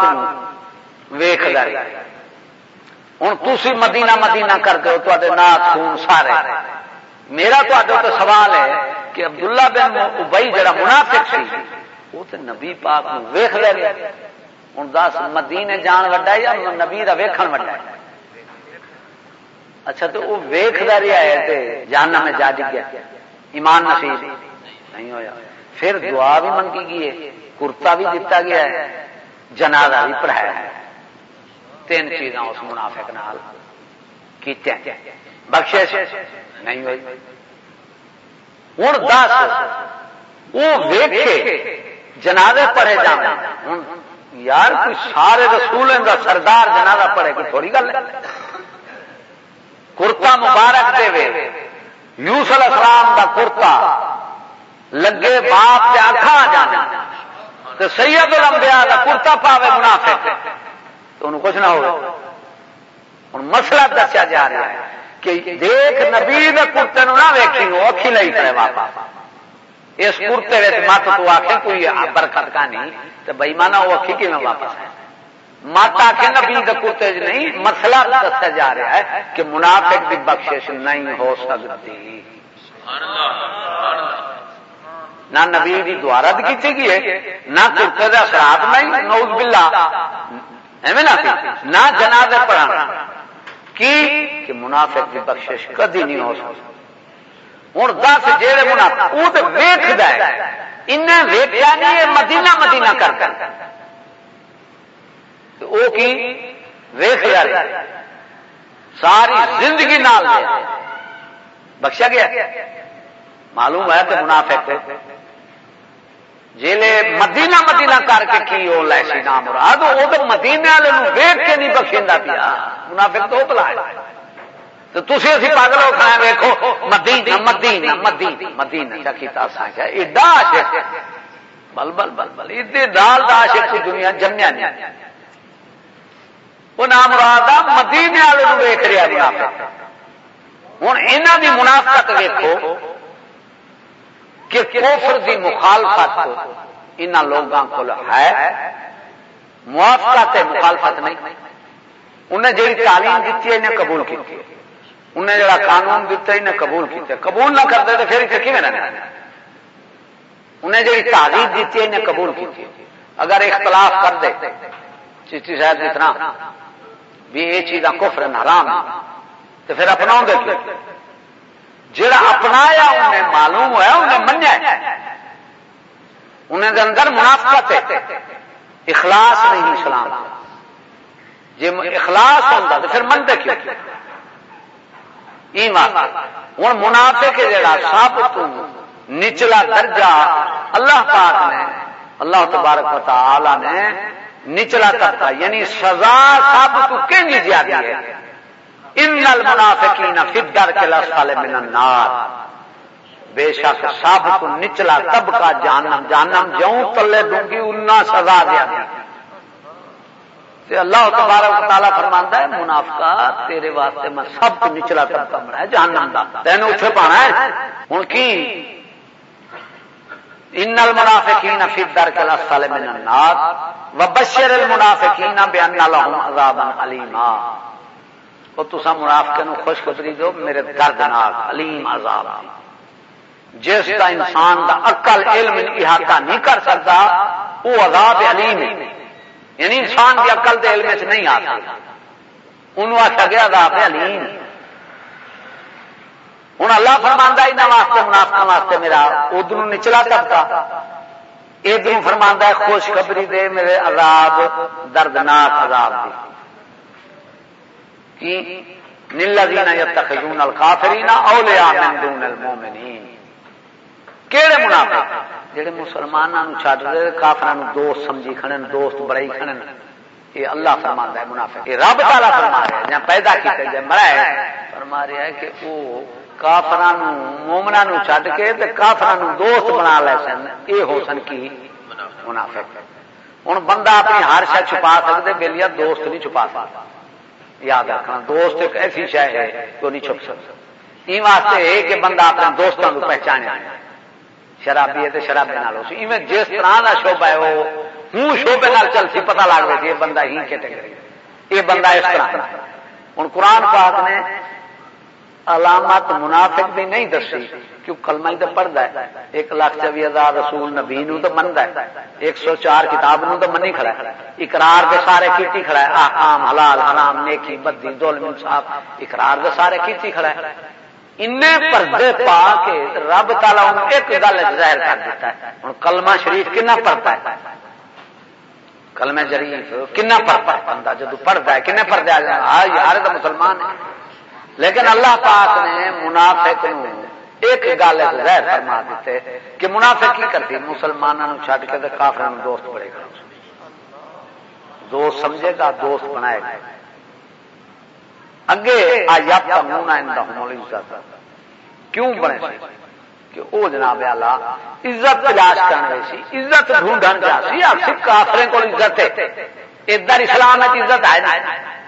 ویخ گئے ہوں تھی مدینہ مدینہ کر دو تے نات خون سارے۔ میرا تو تو سوال ہے کہ عبداللہ بن ابئی جڑا منافق سی، وہ تو نبی پاک ویخ لے گیا ہوں دس مدینے جان وڈا یا نبی کا ویکھن وڈا اچھا تو وہ ویختا رہا ہے جاننا میں جا گیا۔ ایمان نصیب۔ نہیں ہویا۔ پھر دعا بھی منگی گئی ہے، کرتا بھی دتا گیا ہے، جنازہ بھی پڑھایا ہے۔ تین چیزاں اس منافق نال کیتے بخش نہیں ہوئی۔ ہوں دس۔ وہ ویکھے۔ جنازے پڑھے جانا ہوں یار کوئی سارے رسول کا سردار جنازہ پڑے کوئی تھوڑی گل ہے؟ کرتا مبارک دے وے۔ یوس السلام کا کرتا۔ لگے باپ کے آخا جانا تو سید الانبیاء کا کرتا پاوے منافق۔ تو انہوں کچھ نہ ہو ہوں مسئلہ دسیا جا رہا ہے۔ کہ دیکھ نبی نے کرتے نہ ویکھی وہ اکھی لائی کرے واپس۔ اس کرتے مت تو آخ کوئی برکت کا نہیں تو بئی مانا وہ اکھی کی واپس ہے مت آ نبی کے کرتے نہیں، مسئلہ دسیا جا رہا ہے کہ منافق کی بخشش نہیں ہو سکتی۔ نہ نبی کی دوارا کی گئی ہے، نہ کرتے کا اثرات نہیں نوز بلا نہ جنازے پڑھانا۔ کی کہ منافق کی بخشش کدی نہیں ہو سکتی۔ ہوں دس جہے منافع وہ تو ویخ انہیں ویخیا نہیں مدینہ مدینہ کر کر۔ وہ کی؟ ویخ ساری زندگی نال بخشا گیا۔ معلوم ہے کہ منافق جیلے مدینہ مدینہ کر کے کی وہ لائسی نام مراد، وہ تو مدینے والے ویگ کے نہیں بخشا پیا۔ منافق تو پلا تو تھی اسی پاگل ہو کھایا ویکو مدینہ مدینہ مدینہ مدینہ، کیا ایڈا عاشق بل بل بل بل ایڈے دال دا عاشق دنیا جمیا نہیں۔ وہ نام مراد مدینے والے ویک رہا منافق۔ ہوں یہاں کی منافقت ویکو کہ کوفر دی مخالفت ان لوگوں کو ہے۔ موافقت مخالفت نہیں۔ انہیں جی تعلیم دیتی ہے انہیں قبول کی انہیں جڑا قانون دیتا انہیں قبول کیا قبول نہ کرتے تو پھر کی رہنا انہیں جی تعلیم دیتی ہے انہیں قبول کی اگر اختلاف کر دے چیچی صاحب اتنا بھی یہ چیز کفر حرام تو پھر اپنا گے جڑا اپنایا انہیں معلوم ہوا انہیں منیا انہیں اندر منافقت ہے۔ اخلاص نہیں اسلام جی اخلاص ہوتا تو پھر منتے کیوں؟ ہوں منافع کے جڑا سب تو نچلا درجہ اللہ پاک نے، اللہ تبارک و تعالی نے نچلا طبقہ یعنی سزا سب تو کہیں زیادہ ہے؟ ان المنافقین فی الدرک الاسفل من النار۔ بے شک سب کو نچلا طبقہ جانم جانم جوں تلے دوں گی انا سزا دیا۔ تے اللہ تبارک تعالی فرماندا ہے، منافقہ، تیرے واسطے میں سب کو نچلا طبقہ بنایا جہنم دا۔ تینوں اوتھے پانا ہے۔ ہن کی؟ ان المنافقین فی الدرک الاسفل من النار۔ وبشر المنافقین بان لهم عذابا علیما وہ تصا منافقے نو خوشخبری دو، میرے دردناک، علیم عذاب۔ جس کا انسان دا عقل، علم احاطہ نہیں کر سکتا وہ عذاب علیم ہے۔ یعنی انسان کی عقل دے علم چ نہیں آتا۔ انہوں آخیا گیا عذاب علیم۔ ہوں اللہ فرمانا یہاں واسطے منافق واسطے میرا ادھر نچلا طبقہ۔ ادھر فرمانا ہے خوشخبری دے، میرے عذاب دردناک عذاب دی نیلذین یتخذون الکافرین اولیاء من دون المؤمنین. کیڑے منافق؟ جڑے مسلمانوں چھڈ دے، کافراں دوست سمجھی کھڑن، دوست بڑائی کھڑن، یہ اللہ فرماندا ہے منافق. یہ رب تعالی فرما رہا ہے جہاں پیدا کیتے جے مرائے فرما رہا ہے کہ وہ کافراں مومناں نو چھڈ کے تے کافراں نو دوست بنا لے سن۔ اے ہو سن کی منافق۔ ہن بندہ اپنی ہر شے چھپا سکدے بیلیا دوست نہیں چھپا سکتا یاد رکھنا دوست ایک ایسی شہ ہے جو نہیں چھپ سکتا یہ واسطے ہے کہ بندہ اپنے دوستوں کو پہچانے۔ شرابی ہے تو شرابی نال ہو سی۔ جس طرح کا شعبہ ہے، وہ ہوں شوبے نال چل سی پتا لگ رہی یہ بندہ ہی کیٹیگری یہ بندہ اس طرح ہوں قرآن پاک نے علامت منافق بھی نہیں دسی، کیوں کلمہ ہی تو پڑھتا ہے۔ ایک لاکھ چوی ہزار رسول نبی نو تو منتا ہے۔ ایک سو چار کتاب نو تو منی کھڑا ہے۔ اقرار دے سارے کیتی کھڑا ہے۔ آم حلال، حرام، نیکی، بدی، ظلم، انصاف، اقرار دے سارے کیتی کھڑا ہے۔ ان پردے پا کے رب تعالیٰ ایک گل ظاہر کر دیتا ہے۔ ہوں کلمہ شریف کنا پڑھتا ہے؟ کلمہ شریف کنا پڑھتا ہے؟ بندہ جدو پڑھتا ہے، کنے پڑھتا ہے؟ ہاں یار تو مسلمان ہے۔ لیکن اللہ پاک نے منافق ایک گل ظاہر فرما دیتے کہ منافق کی کرتی؟ مسلمانوں چھڈ کے کافر دوست بڑے گا دوست سمجھے گا، دوست بنائے گا۔ اگے آیا عزت۔ کیوں بنے کہ او جناب آلہ عزت تلاش کرنے سی، عزت ڈھونڈن جا سی۔ کافرے کو عزت ہے۔ ادھر اسلام عزت ہے وہ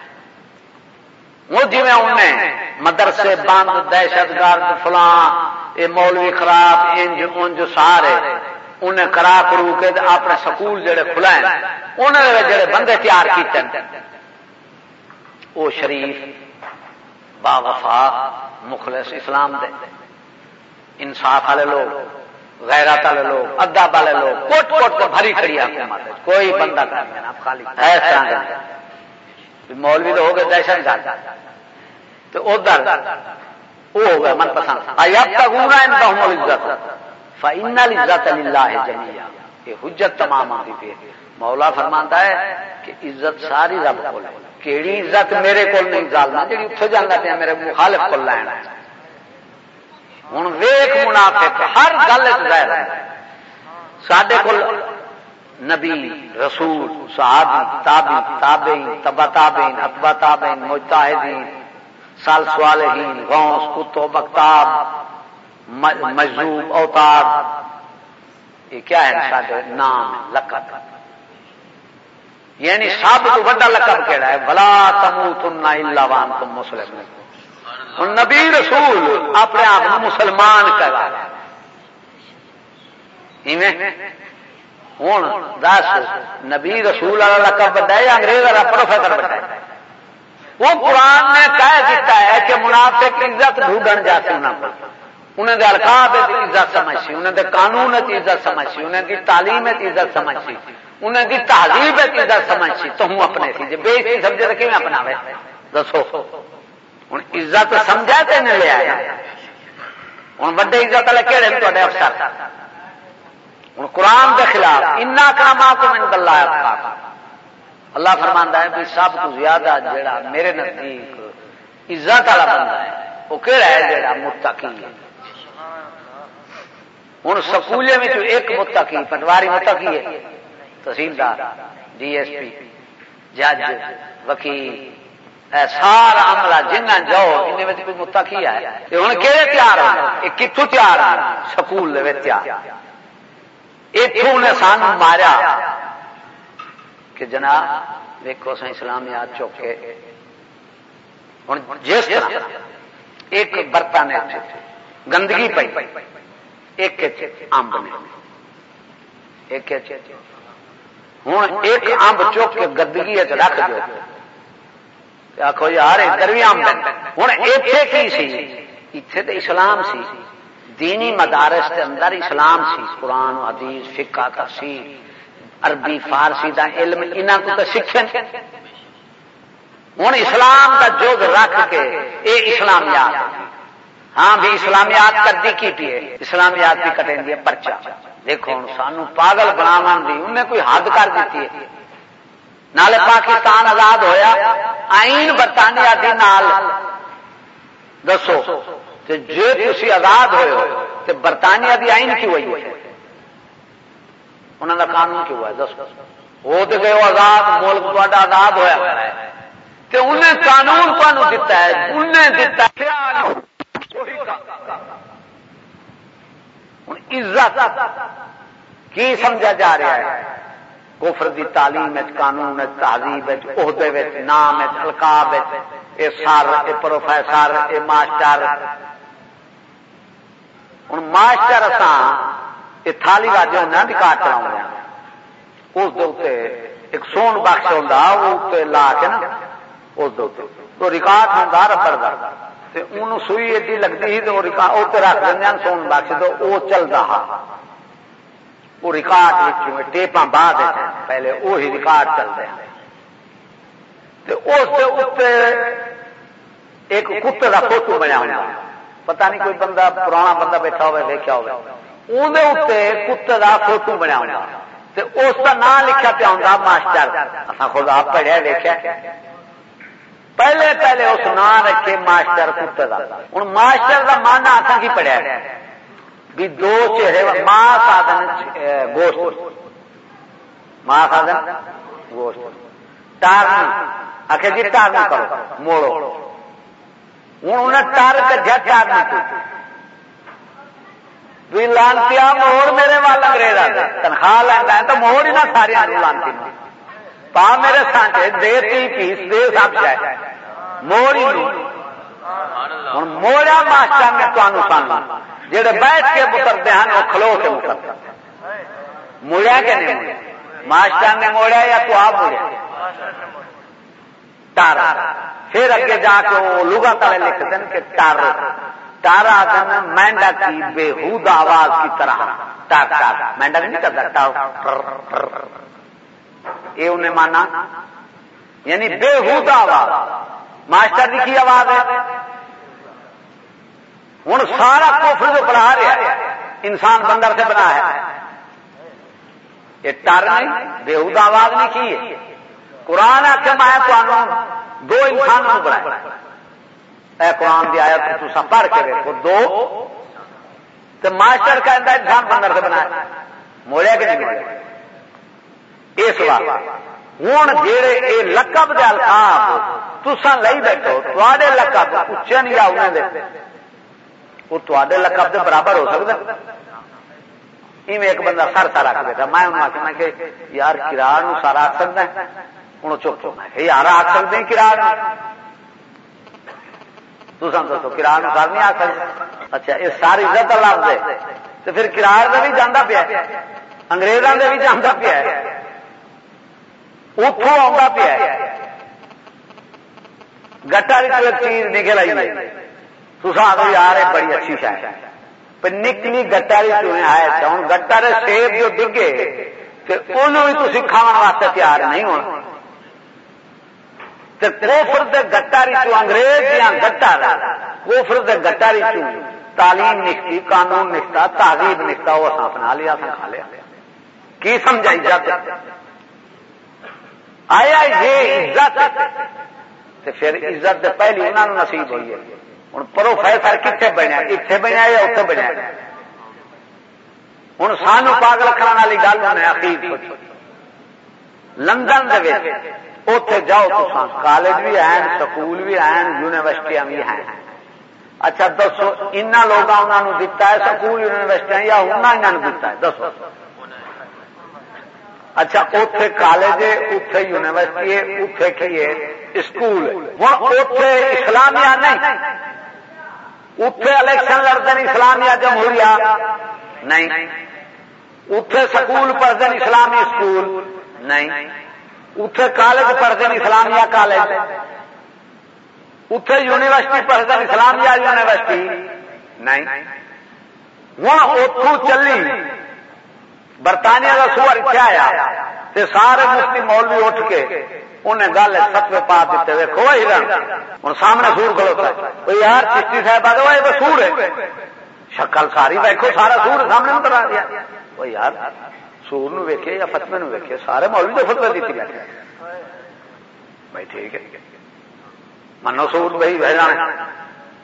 جی انہیں مدرسے بند، دہشت گرد، فلاں، یہ مولوی خراب، انج انج سارے انہیں کرا کرو کے اپنے سکول جڑے کھلائے انہوں نے جڑے بندے تیار کیتے ہیں۔ وہ شریف با وفا مخلص اسلام دے۔ انصاف والے لوگ، غیرت والے لوگ، ادب والے لوگ، کوٹ کوٹ کے بھری کھڑی حکومت۔ کوئی بندہ کر دینا خالی۔ ایسا مولوی تو ہو گئے دہشت گرد۔ تو ادھر وہ ہو گیا من پسند اب تک گنا ان کا عزت فائن عزت اللہ ہے جمیا یہ حجت تمام آتی پہ مولا فرماتا ہے کہ عزت ساری رب کو کیڑی عزت میرے کو نہیں ڈالنا جی اتنے جانا پیا میرے مخالف کو لینا ہوں ویخ منافق، ہر گل سڈے کو نبی، رسول، صحابی تابی تابعین تبا تابعین اتبا تابعین مجتاہدین سال صالحین، غوث کتو بکتاب مجذوب اوتاد یہ کیا ہے سارے نام، لقب؟ یعنی سب تو بڑا لقب کہڑا ہے. بلا تمو تم نہ وان تم مسلم نبی، رسول اپنے آپ مسلمان کرا ہوں دس نبی رسول والا لقب بڑا ہے یا انگریز والا پروفیسر بڑا ہے؟ وہ قرآن نے کہہ دیتا ہے کہ منافق عزت ڈھونڈن جاتے انہوں پر۔ انہیں دے القاب عزت سمجھسی انہیں دے قانون عزت سمجھسی انہیں دی تعلیم عزت سمجھسی انہیں دی تہذیب عزت سمجھسی تو ہوں اپنے سی جی بے سمجھے تو کیون اپنا دسو۔ ہوں عزت سمجھا تو نہیں لیا ہوں وڈے عزت والے کہڑے تے افسر؟ ہوں قرآن کے خلاف انا کام کو من گلا اللہ فرمانا ہے بھی سب کو زیادہ جڑا میرے نزدیک عزت والا بندہ ہے، وہ کہڑا ہے جڑا متقی ہے؟ ہوں سکولے میں ایک متقی، پٹواری متقی ہے، تحصیلدار، ڈی ایس پی، جج، وکیل سارا عملہ جنہ جاؤ ان کوئی متقی ہے ہوں کہڑے تیار ہو کتوں تیار آ سکول تیار۔ اتوں نے سان مارا کہ جناب ویکو سا اسلامیات چوکے ہوں جس طرح ایک برتن گندگی پی ایک امب ایک ہوں ایک امب چک کے گندگی رکھ دو آخو یار، ادھر بھی امب ہوں اتنے کی سی؟ اتنے تو اسلام سی۔ دینی مدارس کے اندر اسلام سی، قرآن، حدیث، فقہ، تفسیر، عربی، فارسی دا علم انہوں کو تو سیکھے ہوں اسلام کا جگ رکھ کے یہ اسلامیات ہاں بھی اسلامیات کردی کی پیے اسلامیات بھی کٹیں دی پرچا دیکھو ہوں سانو پاگل بناو دی انہیں کوئی حد کر دیتی ہے۔ نالے پاکستان آزاد ہویا، آئین برطانیہ دی نال۔ دسو۔ کہ جی تھی آزاد ہوئے ہو تو برطانیہ دی آئین کی ہوئی ہے انہوں کا قانون کیوں ہوا ہے دس وہ تو گئے آزاد، ملک تا آزاد ہوا تو انہیں قانون تمہیں دتا ہے، انہیں دتا عزت کی سمجھا جا رہا ہے۔ کفر دی تعلیم قانون تہذیب عہدے نام القاب اے سر، اے پروفیسر، اے ماسٹر ہوں ماسٹر اسان یہ تھالی واجے ہونا ریکارڈ چلاؤ اس ایک سون بخش ہوتا وہ لا کے نا اس تو ریکارڈ ہوتا ربڑ کا ان سوئی ایڈی لگتی سی تو رکھ دیں سون بخش تو وہ چلتا وہ ریکارڈ ٹیپا بعد پہلے وہی ریکارڈ چلتے ہیں اس ایک کتے کا فوٹو بنیا ہوا پتا نہیں کوئی بندہ پرانا بندہ بیٹھا ہوا دیکھا ہوا اندر کتے کا فوٹو بنیا ہوا اس کا نام لکھا پیا ہوں ماسٹر۔ اصا خود آپ پڑھیا دیکھا پہلے پہلے اس نام رکھے ماسٹر کتے کا ہوں ماسٹر کا مانا اصا کی پڑھیا بھی دو چہرے ماں سادن گوشت۔ ماں سادن، گوشت۔ ٹارن آخر جی ٹارن کرو۔ موڑو۔ ہوں انہیں ٹر کے جٹ ٹارن لانتی موڑ میرے وال انگریز آتا تنخواہ لینا ہے، تو موڑ ہی نہ سارے لانتی پا میرے سانچے دے تی پیس، دے سب شاید موڑی ہوں موڑا ماسٹر نے تمہیں سن جہے بیٹھ کے مترتے ہیں، وہ کھلو کے مترتے مڑیا کہ نہیں ماسٹر نے موڑیا یا تو آپ موڑیا تارا پھر اگے جا کے وہ لوگا تالے لکھتے ہیں کہ ٹار ٹارا آتے مینڈا کی بےحود آواز کی طرح۔ ٹار ٹار مینڈا نہیں کرتا یہ انہیں مانا۔ یعنی بےحود آواز۔ ماسٹر کی کی آواز ہے۔ ہوں سارا کوفر جو بنا رہا ہے، انسان بندر سے بنا ہے۔ یہ ٹر نہیں، بےحود آواز نہیں کی ہے۔ قرآن آ کے میں تمہوں دو انسان بنایا اے قرآن دی آیت تو سب پڑھ کے دیکھو دو۔ تو ماسٹر کا انسان بندر سے بنایا موڑیا کہ نہیں موڑیا؟ اس بات ہوں جہے یہ لقب دے القاب تسا لئی بیٹھو تے لقب اچے نہیں آؤ دے؟ وہ تے لقب کے برابر ہو سکتا ایویں ایک بندہ سر سارا رکھ بیٹھا، میں انہوں آخنا کہ یار کرار سارا آخ سکتا ہے ہوں چپ یار آخ سکتے ہیں کرار تم دسو کرار سر نہیں آ سکتے اچھا یہ ساری عزت لفظ ہے تو پھر کرار کا بھی جانا پیا انگریزوں کا بھی جانا پیا اتوں آ پیا گٹا چیز نکل آئی تصا آ یار بڑی اچھی شاید نکلی گٹا آئے ہوں گٹا سیب جو ڈگے انہوں بھی تھی کھا واسطے تیار نہیں ہونا۔ کوفر دے گٹاری چو انگریز یا گٹا کوفر دے گٹاری چو تعلیم نکتی قانون نکتا تہذیب نکتا وہ اپنا لیا اصل کھا لیا۔ کی سمجھا عزت آیا جی، یہ عزت۔ تے پھر عزت دے پہلی انہوں نے نصیب ہوئی ہے۔ ہوں پروفیسر کتنے بنیا؟ اتنے بنیا یا اتنے بنیا؟ ہوں سانو پاگل رکھنے والی گل ہے عقید لندن دے اتے جاؤ تو کالج بھی ہیں، سکول بھی ہیں، یونیورسٹیاں بھی ہیں۔ اچھا دسو ان لوگوں دتا ہے، سکول، یونیورسٹیاں، یا انہوں نے دتا ہے؟ دسو۔ اچھا اتے کالج ہے اتے یونیورسٹی ہے اتے کی ہے؟ اسکول۔ ہوں اتے اسلامیہ نہیں۔ اتے الیکشن لڑتے ہیں اسلامیہ جمہوریہ نہیں۔ اتے سکول پڑھتے اسلامی اسکول نہیں۔ اتے کالج پڑھتے اسلامیہ کالج۔ اتے یونیورسٹی پڑھتے اسلامیہ یونیورسٹی۔ نہیں۔ ہوں اتو چلی۔ برطانیہ کا سور اتنے آیا۔ تے سارے مفتی مولوی اٹھ کے انہیں گل ستوے پا دیتے۔ ویکو ہوں سامنے سور کھلوتا ہے یار، چشتی صاحب آ وہ سور ہے۔ شکل ساری ویکو سارا سور سامنے بنا دیا۔ وہ یار سور نو ویکے یا فتوے نو ویکے سارے مولوی تو فتوے دیتی بیٹھے بھائی ٹھیک ہے۔ منو سور بھائی بھیجا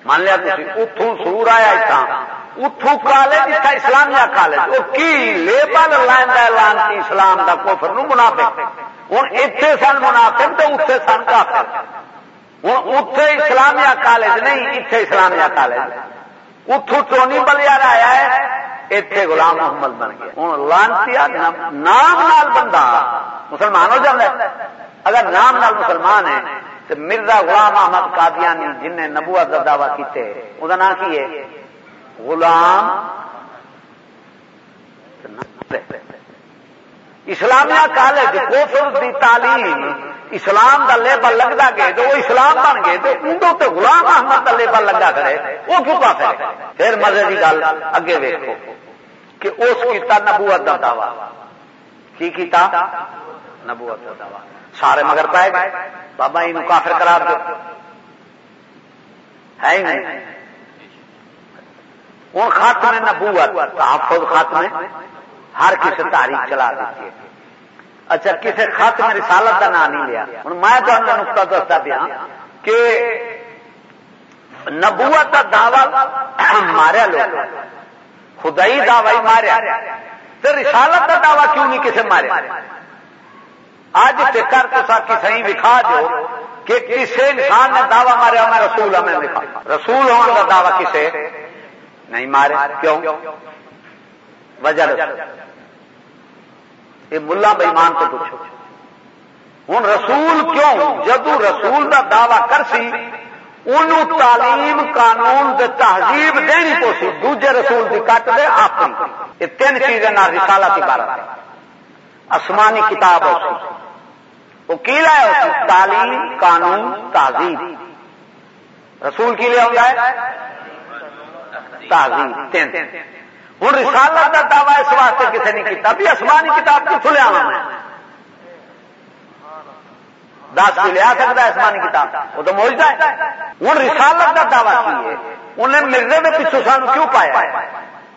مان لیا تھی اتوں سور آیا اتنا اتو کالج اتنا اسلامیہ کالج وہ کی لیبل لینا لانتی اسلام کا کوفر نو منافق۔ ہوں اتنے سن منافق تو اتنے سن کافر۔ ہوں اتے اسلامیہ کالج نہیں اتنے اسلامیہ کالج۔ اتو چونی بلیار آیا ہے۔ اتنے غلام محمد بن گیا۔ ہوں لانتی نام نال بندہ مسلمان ہو جائے اگر نام نال مسلمان ہے، تو مرزا غلام احمد قادیانی جن نے نبوت کا دعوی کیتے وہ نام کی ہے؟ غلام اسلامیہ کالج کوفر دی تعلیم۔ اسلام دا لیبل لگتا گئے تو وہ اسلام بن گئے، تو اندر تو غلام احمد کا لیبل لگا کرے وہ کیوں پاس ہے؟ پھر مزے کی گل، اگے ویکو کہ اس کیتا نبوت کا دعوی۔ کی کیتا؟ نبوت کا دعوی۔ سارے مگر پائے گئے۔ بابا یہ کافر کرا دو۔ ہے ہی نہیں۔ ہوں نبوت، تحفظ ختم ہر کسی تاریخ چلا دیتی ہے۔ اچھا کسی ختم رسالت کا نام نہیں لیا۔ ہوں میں تمہیں نقطہ دستا پیا کہ نبوت کا دعوی ماریا لوگ۔ خدائی دعوی ماریا۔ تو رسالت کا دعوی کیوں نہیں کسی ماریا؟ اج کر تو ساکی سی وکھا دو کہ کسی انسان نے دعوی ماریا، میں رسول ہمیں لکھا رسول ہونے کا دعوی کسی نہیں مارے، کیوں؟ وجہ یہ ملا بےمان کو پوچھو۔ ہوں رسول کیوں؟ جدو رسول کا دعوی کر سی ان تعلیم قانون دے تہذیب دینی کو سی، دوجے رسول کی کٹ دے، آپ یہ تین چیزیں رسالہ کی بارت آسمانی کتاب ہو سی وہ کی لایا تعلیم، قانون، تہذیب۔ رسول کی لیا ہوتا ہے؟ تہذیب، تین۔ ہوں رسالت کا دعوی اس واسطے کسی نے کیا بھی آسمانی کتاب کتوں لیا دس کی لیا سکتا ہے آسمانی کتاب۔ وہ تو موجود ہے۔ ہوں رسالت کا دعوی کی ہے۔ انہیں مرزے میں پچھو سان کیوں پایا؟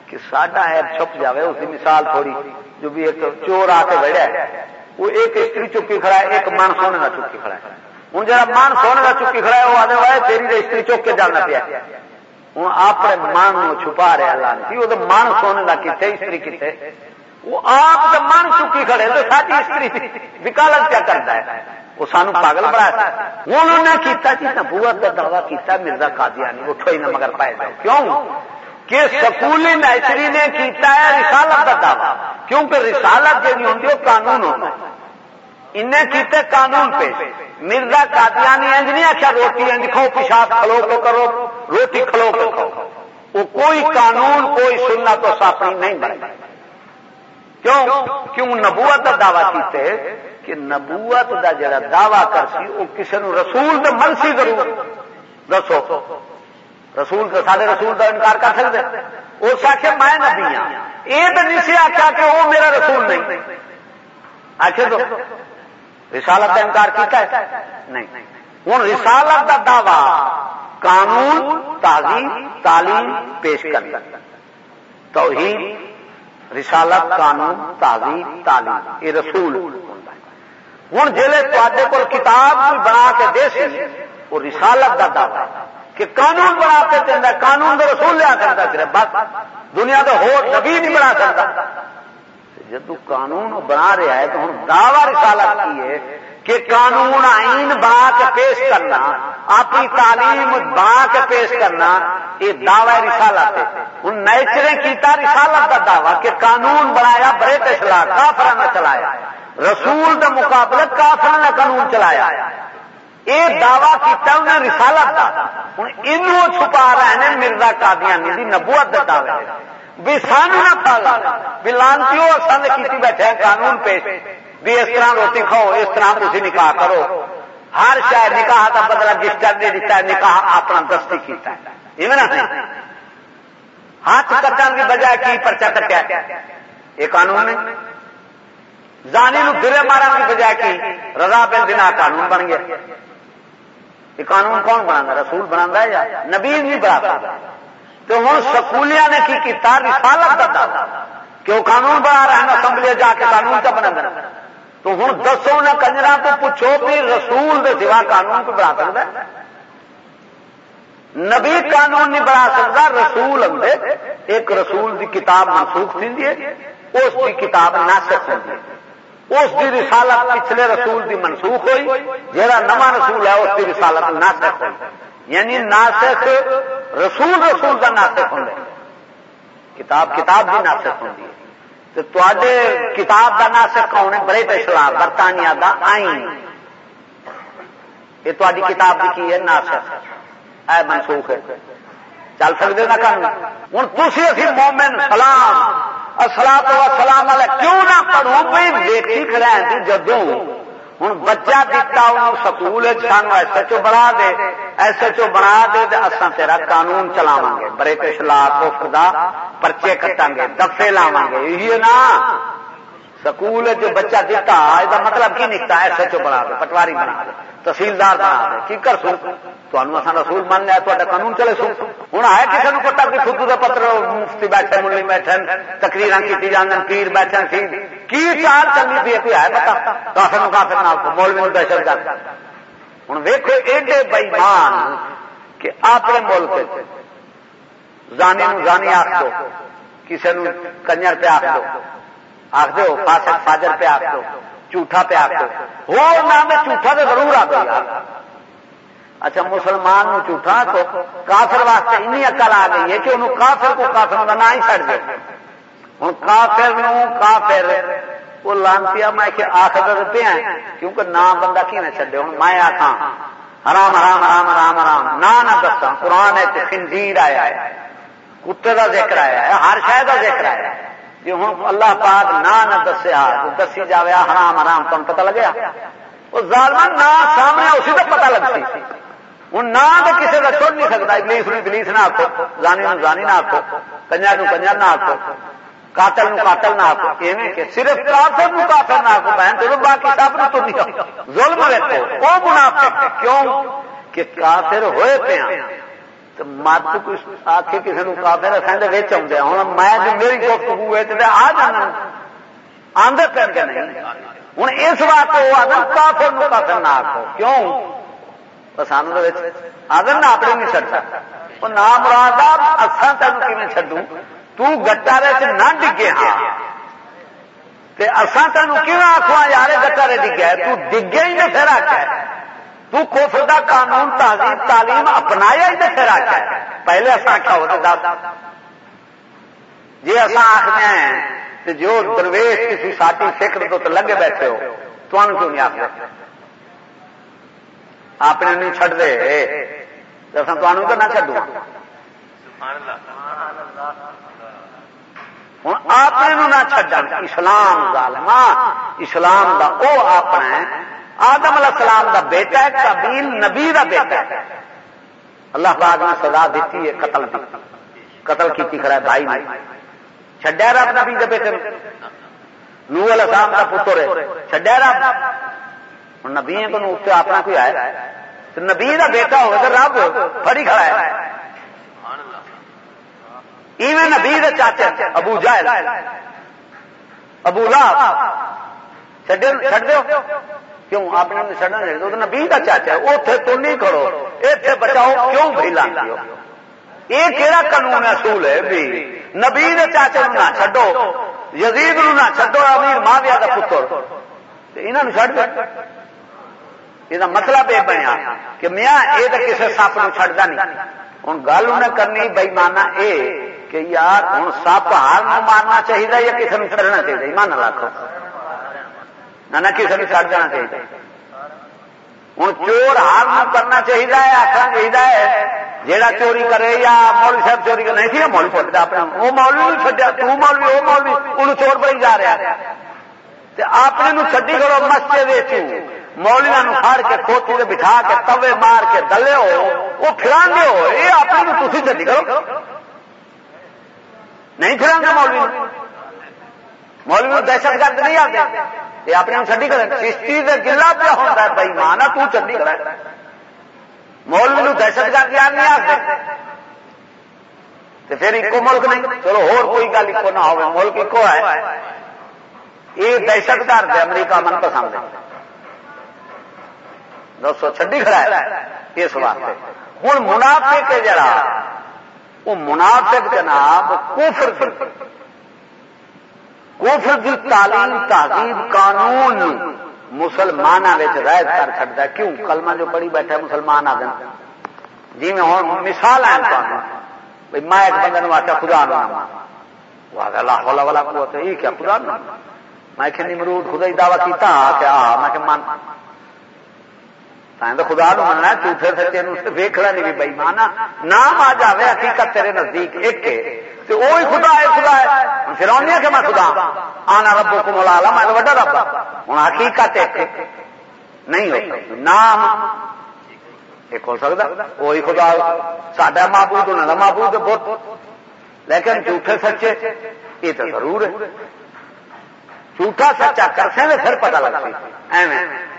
کہ ساڈا ہے چھپ جاوے، اس کی مثال تھوڑی جو بھی ایک چور آ کے بڑھیا ہے۔ وہ ایک استری چکی کھڑا ہے، ایک من سونے کا چکی کھڑا ہے۔ ہوں جا من سونے کا چکی کھڑا ہے، وہ آدھے وائے تیری استری چک کے جانا پیا۔ ہوں اپنے من چھپا رہا لانتی وہ تو من سونے کا کتنے استری کتنے وہ آپ تو من چکی کھڑے تو ساری استری وکالت کیا کرتا ہے؟ وہ سانو پاگل بڑا ہوں انہوں نے کیتا جی نبوت کا دعویٰ کیتا مرزا قادیانی اٹھو ہی نہ مگر پائے جاؤ کیوں؟ کہ سکولی نیچری نے کیتا ہے رسالت کا دعویٰ۔ کیونکہ رسالت جی ہوتی وہ قانون ہوتا انہیں کیتے قانون پیش مرزا قادیانی انج نہیں آخیا روٹی انج کھو پیشاب کھلو کے کرو، روٹی کھلو کے کھاؤ۔ وہ کوئی قانون، کوئی سننا تو ساتھی نہیں بنے کیوں؟ کیوں نبوت کا دعوی کیتے؟ کہ نبوت کا جڑا دعوی کر سی وہ کسی نے رسول تو من سی ضرور۔ دسو۔ رسول سارے رسول کا انکار کر سکتے اس آخ میں نبی ہاں۔ یہ تو نہیں سی آخیا کہ وہ میرا رسول نہیں۔ آخر تو رسالت کا انکار کیتا ہے؟ نہیں۔ ہوں رسالت کا دعوی قانون تعلیم تعلیم پیش کر توحید، رسالت، قانون تعلیم تعلیم۔ یہ رسول۔ ہوں جی تے کو کتاب کوئی بنا کے دے سی وہ رسالت کا دعوی کہ قانون بنا کے دینا قانون کا رسول لیا کرتا صرف بس دنیا تو ہو نبی نہیں بنا سکتا۔ جدو قانون بنا رہا ہے تو ہوں دعوی رسالت کی ہے کہ قانون آئین بنا کے پیش کرنا، اپنی تعلیم بنا کے پیش کرنا، یہ دعوی رسالت ہے۔ ہوں نیچرے کیتا، رسالت کا دعوی کہ قانون بنایا برٹش لا کافر نے چلایا۔ رسول کے مقابلے کافر نے قانون چلایا۔ یہ دعوی کیا انہیں رسالت کا ہوں یہ چھپا رہے ہیں، مرزا قادیانی دی نبوت کا دعوی بھی سانو نہ پالا بھی لانتی ہو سن کی بیٹھے قانون پیش۔ بھی اس طرح روٹی کھاؤ، اس طرح تھی نکاح کرو۔ ہر شاید نکاح کا بدلا گفٹ دے دیتا ہے نکاح اپنا دستی کیتا ہے۔ نا ہاتھ کٹن کی بجائے کی پرچا کٹیا؟ یہ قانون ہے۔ زانی نو گرے مارن کی بجائے کی رضا بل دن قانون بن گیا۔ یہ قانون کون بنا رسول بنا یا نبی نہیں بنا تو ہوں سکولیاں نے کی کیتا؟ رسالت کا دعوی۔ کہ وہ قانون بنا رہے ہیں؟ اسمبلی جا کے قانون کا بنا تو ہوں دسو نہ کنجرا تو پوچھو کہ رسول دے سوا قانون کو بنا سکتا نبی قانون نہیں بنا سکتا، رسول اندر ایک رسول دی کتاب منسوخ تھی اس کی کتاب ناسک ہوتی اس کی رسالت پچھلے رسول دی منسوخ ہوئی جہاں نواں رسول ہے، اس کی رسالت ناسک ہوئی۔ یعنی ناسک رسول رسول کا ناسک ہوں کتاب کتاب بھی ناسک ہوں تو تے کتاب کا ناسک کون ہے؟ برٹش لا برطانیہ کا آئین۔ یہ تاری کتاب کی ہے؟ ناسک اے منسوخ۔ ہے چل سکتے نہ کرنا ہوں تھی اسی مومن، سلام۔ اسلام تو سلام والے کیوں نہ پڑھو؟ بھائی بیٹی کھڑا جدو ہوں بچہ دتا انہوں سکول سان ایس ایچ او بنا دے۔ ایس ایچ او بنا دے تو اصا تیرا قانون چلاو گے برٹش لا کفر دا پرچے کٹا گے دفے لاو گے یہ نا؟ سکول جو بچہ دتا یہ مطلب کی نکتا؟ ایس ایچ او بنا دے، پٹواری بنا دے، تحصیلدار بنا دے۔ کی کر سو تمہیں رسول مان لیا تا قانون چلے سو ہوں ہے کسی نے پتا کہ خود کا پتر مفتی بیٹھے ملی بیٹھے تقریر کی جان پیر بیٹھے سی کی چال چلنی پی کوئی ہے پتا کافر کافر نہ مولوی دہشت گرد ہوں ویکو ایڈے بئیمان کہ اپنے ملک زانی زانی آخ دو کسی نے کنجر پہ آخ دو آخ دو فاسق فاجر پہ آخ دو جھوٹا پہ آخ دو ہو نہ جھوٹا تو ضرور آ دو اچھا مسلمان نو جھوٹا تو کافر واسطے این اکل آ گئی ہے کہ انہوں کافر کو کافر کا نام ہی چڑھ دے۔ ہوں کافر نو کافر، وہ لانتی میں کہ آخر پہ ہیں، کیونکہ نام بندہ کی نہ چڈے ہوں میں آخا حرام حرام حرام حرام حرام، نہ نہ دسا قرآن ہے خنزیر آیا ہے، کتے کا ذکر آیا ہے، ہر شہر کا ذکر آیا ہے۔ جی ہوں اللہ پاک نہ نہ دسیا دسی جائے حرام حرام تم پتہ لگیا؟ وہ ظالم نہ سامنے، اسی کا پتہ لگ سی ہوں نہ کسی کا چھوڑ نہیں سکتا، ابلیس نو ابلیس نہ آخو زانی نو زانی نہ آخو کنجر نو کنجر نہ آخو قاتل نو قاتل نہ آخو ایویں کہ صرف کافر نو کافر نہ آخو بہن تو باقی سب نو تو نہیں ظلم ویکو وہ منافق کیوں؟ کہ کافر ہوئے پے ہاں۔ تو مت کچھ آخے کسی نے کافر اصل بچ آدھے ہوں میں جو میری گفتگو ہے تو آ جانا۔ آدھے پہ نہیں؟ ہوں اس واسطے وہ آدھا کافر نو کافر نہ آخو کیوں؟ سان آدر نہ اپنے نہیں چڑ سکتا وہ نام مراد اصل تین کیون چڈوں تٹارے چ نہ ڈگے ہاں اصا تین کیوں آخو یار گٹارے ڈگیا تو ڈگیا ہی نہیں پھر آخر تو کوفر دا قانون تعلیم تعلیم اپنایا ہی نہیں پھر آخر پہلے اصا آخیا ہو دس جی اصا آخنے ہیں جو درویش کسی ساتھی فکر تو لگے بیٹھے ہو تو کیوں نہیں آخر اپنے نہیں چڈ دے تو تو نہ چڈو ہوں اپنے نہ چڈ اسلام ظالما اسلام دا او اپنا ہے آدم علیہ السلام دا بیٹا ہے کبیل نبی دا بیٹا ہے اللہ پاک نے سزا دیتی ہے قتل دی قتل کی کھڑا ہے بھائی نے چڈیا رب نبی دے بیٹے نو علیہ السلام دا پتر ہے چڈیا رب نبی کو اپنا کوئی آیا نبی کا بیٹا ہو رب فری کھڑا ہے ایویں نبی کے چاچے ابو جائے ابو لا چڈ دو کیوں آپ نے چڑھنا چاہیے تو نبی کا چاچا اتنے تو نہیں کرو اتنے بچاؤ کیوں بھی لاتی ہو یہ کہڑا قانون اصول ہے بھی نبی کے چاچے نہ چڈو یزید نہ چڈو امیر ماویا کا پتر یہاں چڑھ دو یہ مطلب یہ بنیا کہ میاں یہ تو کسی سپ نو چڑھتا نہیں ہوں گل انہیں کرنی بےمانا یہ کہ یار ہوں سپ ہار مارنا چاہیے یا کسی نے چڑھنا چاہیے من رکھو نہ کسی نے چڑھ جانا چاہیے ہوں چور ہار کرنا چاہیے آخر چاہیے جہاں چوری کرے یا مولوی صاحب چوری کرے نہیں تھی مولوی چڑھتا اپنا وہ مولوی نہیں چڈیا تو مولوی وہ مولوی انہوں چور بڑی جا رہا اپنے چڈی کرو مسجد مولیا فاڑ کے کھوتی سے بٹھا کے توے مار کے دلے ہو، وہ پھران گے ہو یہ اپنے تھی چلی کرو نہیں پھران گے مولوی مولوی دہشت گرد نہیں آتے۔ یہ اپنے چڈی کرے چشتی سے گلا پیا ہوتا ہے، بھائی مانا تو چڈی کرا مولوی دہشت گرد یاد نہیں آتے۔ پھر ایک ملک نہیں۔ چلو ہوئی گل ایک نہ ہو ملک ایک ہے۔ یہ دہشت گرد امریکہ من پسند ہے۔ دوستو چڈی کھڑا ہے۔ اس واسطے۔ ہوں منافق ہے جڑا۔ وہ منافق جناب کوفر کوفر کی تعلیم، تہذیب، قانون مسلمان رائد کر سکتا کیوں؟ کلمہ جو پڑھی بیٹھا مسلمان آ جانا جی میں ہوں مثال ہے بھائی میں ایک بندے آخیا خدا نام اللہ والا والا یہ کیا خدا نام میں کہ نمرود خدا ہی دعوی کیتا؟ کہ آ، میں کہ من۔ تو خدا نو مننا جھوٹے سچے ویکنا نہیں بھائی مانا۔ نام آ جائے حقیقت تیرے نزدیک ایک تو وہی خدا ہے خدا ہے۔ پھر آنے کہ میں خدا ہاں۔ آنا ربو کو ملا لا میں وڈا رب ہوں حقیقت ایک نہیں ہو نام ایک ہو سکتا۔ وہی خدا، ساڈا معبود انہوں کا معبود بہت لیکن جھوٹے سچے، یہ تو ضرور ہے۔ جھوٹا سچا کر سیں پھر پتا لگ ایویں۔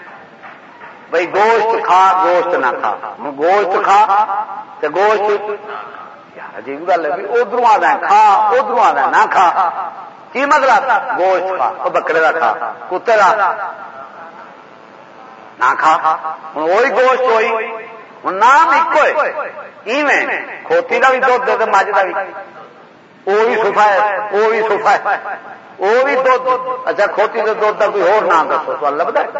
بھائی گوشت کھا، گوشت نہ کھا۔ گوشت کھا تو گوشت عجیب گل ہے ادھر آدھا کھا ادھر آدھا نہ کھا۔ کی مطلب؟ گوشت کھا بکرے کا کھا، کتے کا نہ کھا۔ ہوں وہی گوشت ہوئی۔ ہوں نام ایک ایویں کھوتی کا بھی دھد دے مجھ کا بھی وہ بھی سفا ہے وہ بھی سفا ہے۔ وہ بھی دھد اچھا کھوتی کے دھد کا کوئی ہو نام دسو لگتا ہے۔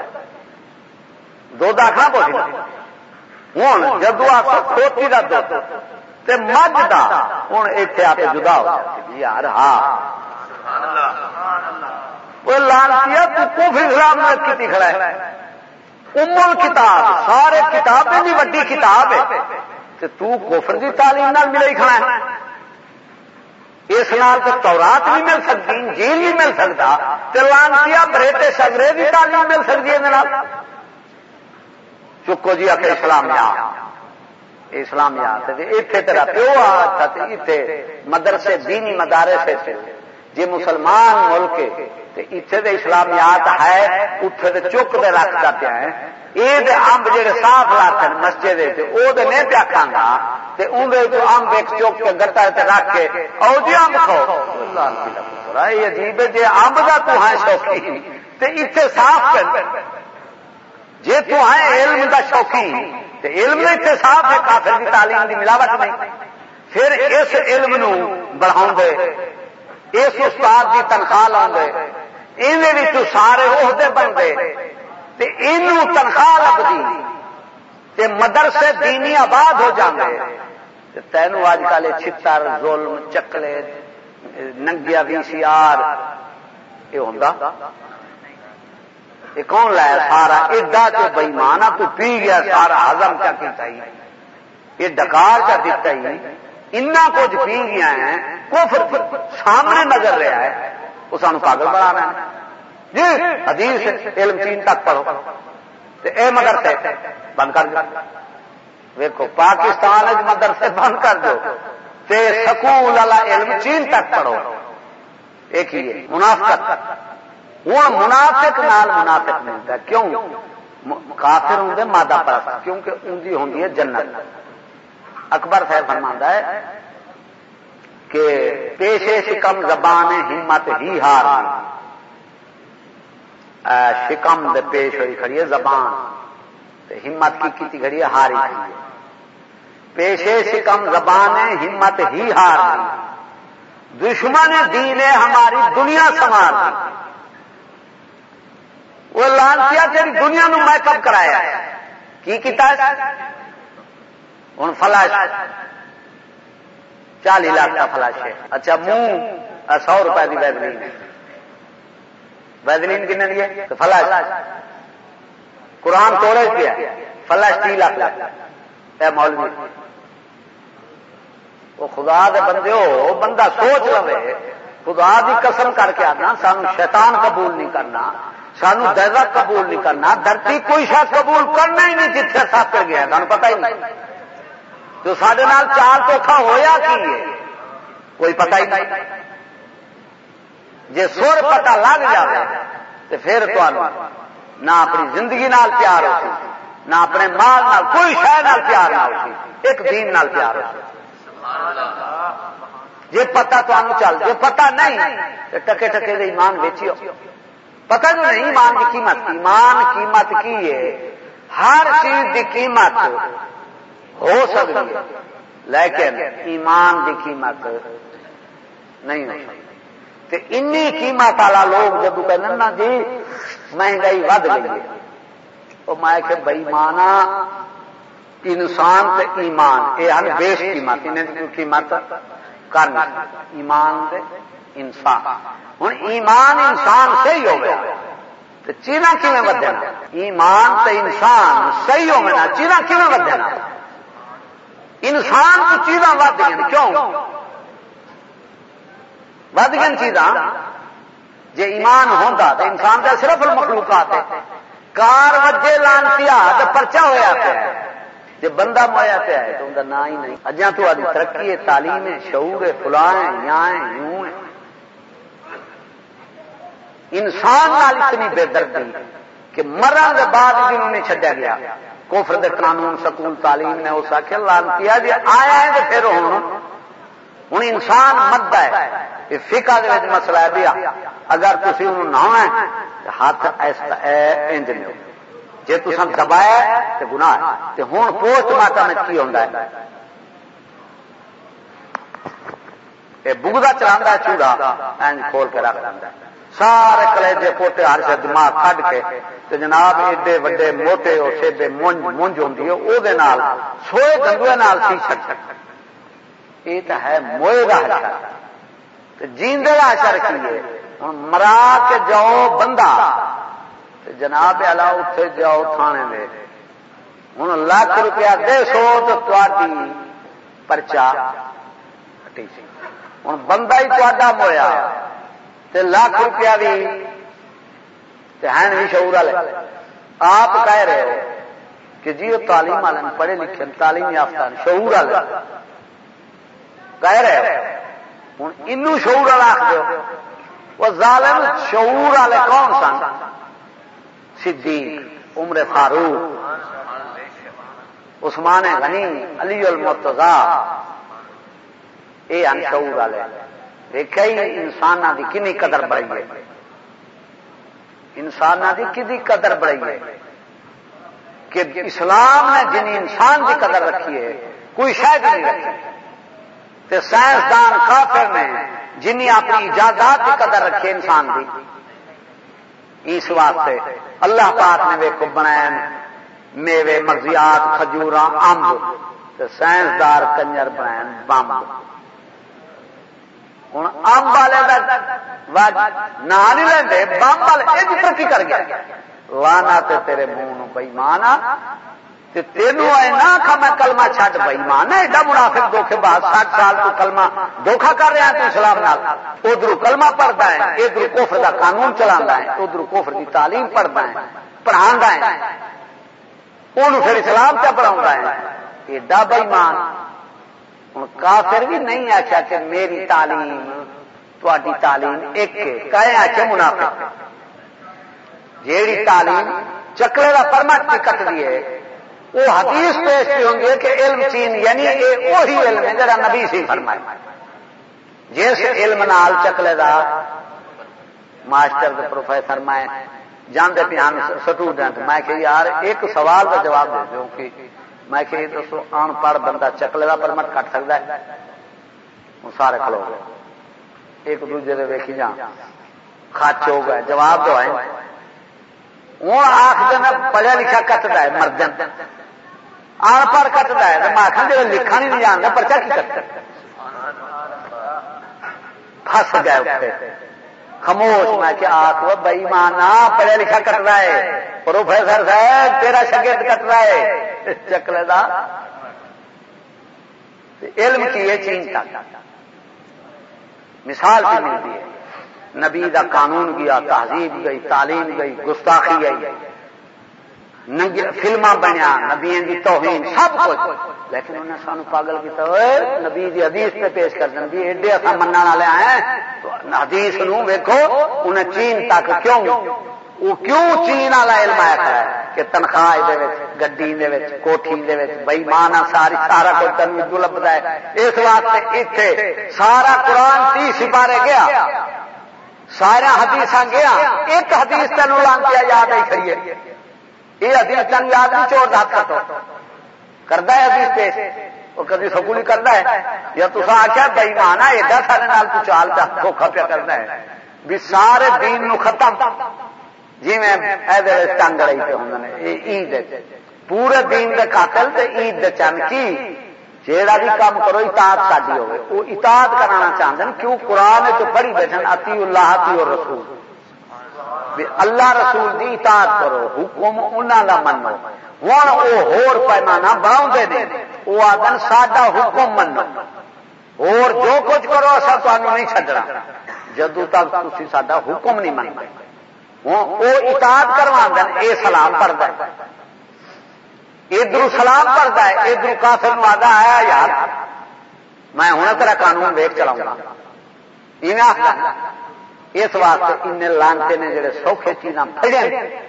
دھد آخنا پوچھنا ہوں جدو آپ کھوتی کا دھد تے مجھ کا ہوں اتنے آپ جدا ہو یار ہاں۔ وہ وہ تو اسلام میں کی کھڑا ہے۔ امول کتاب، سارے کتاب بھی وڈی کتاب ہے۔ تو کفر کی تعلیم نہ ملے ہی کھڑا ہے۔ اس نال تو تورات بھی مل سکتی جیل بھی مل سکتا تو لانتی بریٹے سگرے بھی تعلیم مل سکتی ہے۔ چکو جی آ آخر اسلامیات اسلامیات اتنے تیرا پیو آ مدرسے، دینی مدارے سے جی مسلمان ملک اتنے دے اسلامیات ہے اتنے دے چک دے رکھ جاتے ہیں یہ امب جہے صاف لاتے مسجد وہ نہیں پیا کھانا اندر تو امب ایک چک کے گٹا رکھ کے او جی امب کھاؤ یہ عجیب ہے جی امب کا تو ہے شوقین تو اتنے صاف کر۔ جی تو ہے علم کا شوقین تو علم اتنے صاف ہے کافر کی تعلیم کی ملاوٹ نہیں پھر اس علم نو بڑھاؤ اس استاد کی تنخواہ لاؤ یہ سارے عہدے بنتے یہ تنخواہ لگتی مدرسے دینی آباد ہو جاتے تینوں اج کل چھتر، ظلم، چکلے ننگیا وی سی آر، یہ ہوں یہ کون لایا سارا ایڈا تو بئیمان تو پی گیا، سارا ہزم کیا کیتا ہی یہ ڈکار کیا دیتا ہی اتنا کچھ پی گیا ہے کفر سامنے نظر رہا ہے، وہ سانو پاگل بنا رہا ہے جی حدیث علم چین تک پڑھو۔ اے مدرسے، بند کر دو۔ ویکو پاکستان مدرسے بند کر دو۔ تے سکول والا علم چین تک پڑھو۔ ایک ہی منافقت۔ ہوں منافق نال منافق ملتا کیوں؟ کافر ہوں مادہ پرست۔ کیونکہ ان کی ہوں جنت۔ اکبر صاحب فرماندہ ہے کہ پیشے شکم زبان ہمت ہی ہار۔ شکم دے پیش ہوئی کھڑی ہے زبان۔ ہمت کی کیتی کھڑی ہے، ہاری کھڑی ہے۔ پیشے شکم زبان ہمت ہی ہار۔ دشمن دین ہماری دنیا سنوار۔ دی وہ لال کیا تیری دنیا نو میک اپ کرایا کی کیتا ہوں فلاش۔ چالی لاکھ کا فلاش ہے۔ اچھا منہ سو روپئے کی ویدلین ویدلین کن دی فلاش۔ قرآن توڑے پیا فلاش تی لاکھ اے مولوی وہ خدا دے بندے ہو بندہ سوچ رہے خدا دی قسم کر کے آنا، سانو شیطان قبول نہیں کرنا۔ سانو درد قبول نہیں کرنا، دھرتی کوئی شخص قبول کرنا ہی نہیں جتنے ساتھ کر گیا سانو پتہ ہی نہیں۔ تو سڈے چار چوکھا ہوا کی ہے؟ کوئی پتہ ہی نہیں۔ جی سر پتا لگ جائے تو پھر نہ اپنی زندگی نال پیار ہو سی نہ اپنے مال نال، کوئی شہر پیار نہ ہو سی ایک دین نال پیار ہو جی پتا تمہیں چل جی پتا نہیں تو ٹکے ٹکے دے ایمان ویچی پتا جو نہیں، ایمان کی قیمت، ایمان قیمت کی ہے۔ ہر چیز کی قیمت ہو سکتی ہے، لیکن ایمان کی قیمت نہیں ہو سکتی۔ قیمت والا لوگ جدو کہ نا جی مہنگائی ود گئی ہے۔ تو میں کہ بئی مانا، انسان تے ایمان یہ ہر بیش قیمت، انہیں قیمت کرنا ایمان تے انسان۔ ہوں ایمان انسان صحیح ہو گیا تو چیزاں کیون ودنا ایمان تے انسان صحیح ہو گیا چیزاں کیون ودنا انسان کو چیزاں ود گئی کیوں؟ ود گئی چیزاں۔ جی ایمان ہوتا تو انسان کا صرف مخلوقات ہے کار وجے لانتی تو پرچا ہوا پیا۔ جی بندہ مایا پیا ہے تو ان کا نا ہی نہیں۔ اجا تو آدھی ترقی ہے، تعلیم ہے، شعور ہے، فلاں یاں یوں ہے۔ انسان نال اتنی بے دردی کہ مرن کے بعد جنہوں نے چڈیا گیا۔ کوفر دے قانون، سکول، تعلیم نے اس آخر لان کیا جی آیا ہے تو پھر ہوں ہوں انسان مد ہے۔ یہ فکا دے مسئلہ ہے بھی اگر تھی انہوں نہ ہے ہاتھ انج لو۔ جی تم دبایا تو گنا ہے۔ ہوں پوسٹ مارٹم کی ہوتا ہے؟ یہ بگدا چلا چوڑا کھول کے رکھ لینا سارے کلیجے پوٹے ہر سے دماغ کھڈ کے تو جناب ایڈے وڈے موٹے اور سیدے مونج مونج ہوندی ہوں وہ سوئے گندوے نال سی چک یہ تو ہے موئے کا حشر جیندے کا حشر کی ہے مرا کے جاؤ بندہ جناب الا اتے جاؤ تھانے دے ہوں لاکھ روپیہ دے سو تو تھی پرچا ہوں بندہ ہی تا مویا لاکھ روپیہ بھی ہے بھی شعور والے۔ آپ کہہ رہے ہو کہ جی وہ تعلیم والے پڑھے لکھے تعلیم یافتہ شعور والے کہہ رہے ہوں انو شعور والا آخ وہ ظالم شعور والے کون سن؟ صدیق، عمر فاروق، عثمان غنی، علی المرتضا یہ ان شعور والے۔ دیکھا ہی انسان کی کنی قدر بڑی ہے۔ انسان کی کدی قدر بڑی ہے کہ اسلام نے جن انسان کی قدر رکھی ہے، کوئی شاید نہیں رکھی سائنسدان کافر نے جن اپنی ایجادات کی قدر رکھی انسان کی اس واسطے اللہ پاک نے ویکو بنایا میوے، مغزیات کھجور امب سائنسدار کنجر بنایا بمب۔ ہوں امب والے نہ نہیں لے بمب والے یہ جی ترقی کر گیا۔ لانا تے تیرے منہ بئی مانا تینوں آئے نہ کھا میں کلمہ چھٹ بئی مان ایڈا منافق دھوکھے بعد سات سال تو کلمہ دھوکھا کر رہا ہے اسلام نال۔ ادھر کلمہ پڑھتا ہے، ادھر کوفر کا قانون چلا ہے، ادھر کوفر کی تعلیم پڑھتا ہے پڑھا ہے۔ وہ پھر اسلام کیا پڑھا ہے۔ ایڈا بئی مان ہوں کافر بھی نہیں آخیا کہ میری تعلیم تاری تعلیم ایک کہے آخیا منافع جیڑی تعلیم چکلے کا پرمٹ کی کٹ دی ہے وہ حدیث پیش کی ہوں گے کہ علم چین یعنی یہ وہی علم ہے جڑا نبی سی فرمائے جس علم نال چکلے دا ماسٹر پروفیسر میں جانتے پیان سٹوڈنٹ میں کہ یار ایک سوال کا جواب دے دوں کہ میں کہ یہ دسو ان پڑھ بندہ چکلے کا پرمٹ کٹ سکتا ہے. وہ سارے کھلو گئے۔ ایک دوجے سے ویکھی جا خچ ہو گئے۔ جواب دو ہے۔ ہوں آخ دینا پڑھیا لکھا کٹتا ہے مردن ان پڑھ کٹتا ہے۔ میں آخر جب جی، لکھا نہیں جانتا پرچا کی کٹ پس گئے خاموش، میں کہ آخ بئی مانا پڑھیا لکھا کٹ رہا ہے۔ پروفیسر صاحب، تیرا شگرد کٹ رہا ہے۔ چکلے دا۔ علم کی ہے چین تک مثال کی ملتی ہے۔ نبی دا قانون گیا، تہذیب گئی، تعلیم گئی، گستاخی گئی۔ فلما بنیا نبی دی توہین، سب کچھ۔ لیکن انہیں سانو پاگل کیا نبی دی حدیث پہ پیش کر دیں ایڈے اصا من والے ہیں۔ حدیث نو ویکو انہیں چین تک کیوں؟ وہ کیوں چین والا علم آیا ہے کہ تنخواہ گڈی کوٹھی بئیمان ساری، سارا کچھ تین جو لبتا ہے، اس واسطے اتنے سارا قرآن تی سپارے گیا، سارا حدیث گیا، ایک حدیث تین لانچیا یاد آئی کھڑی یہ حدیث تین یاد نہیں، چور دات کر کرتا ہے حدیث پیش وہ کدی سکول کرتا ہے۔ یا تصا آخیا بئیمان ہے ایڈا سارے نال تو چال دھوکھا پیا کرتا ہے۔ بھی سارے دین نو ختم۔ جی میں ٹنگ رہی پہ ہوں۔ عید پورے دین دے قاتل تے عید دے چند کی۔ جیڑا بھی کام کرو اتاد ساری ہوگی وہ اتاد کرانا چاہتے ہیں۔ کیوں؟ قرآن تو پڑھی بیٹھے اتی اللہ اتی اور رسول اللہ رسول دی اطاعت کرو، حکم انہوں کا منو۔ ہوں وہ ہور پیمانہ بنا وہ آدن ساڈا حکم منو۔ اور جو کچھ کرو اصا تمہیں نہیں چڈنا جدو تک تھی سا حکم نہیں منگا وہ اطاعت کروا دین یہ سلام پڑتا ہے ادھر سلام پڑتا ہے ادھر کافر وعدہ آیا یار۔ میں ہوں تیرا قانون ویک چلاؤں گا۔ اس واسطے ان لانتے نے جڑے سوکھے چیزاں پڑے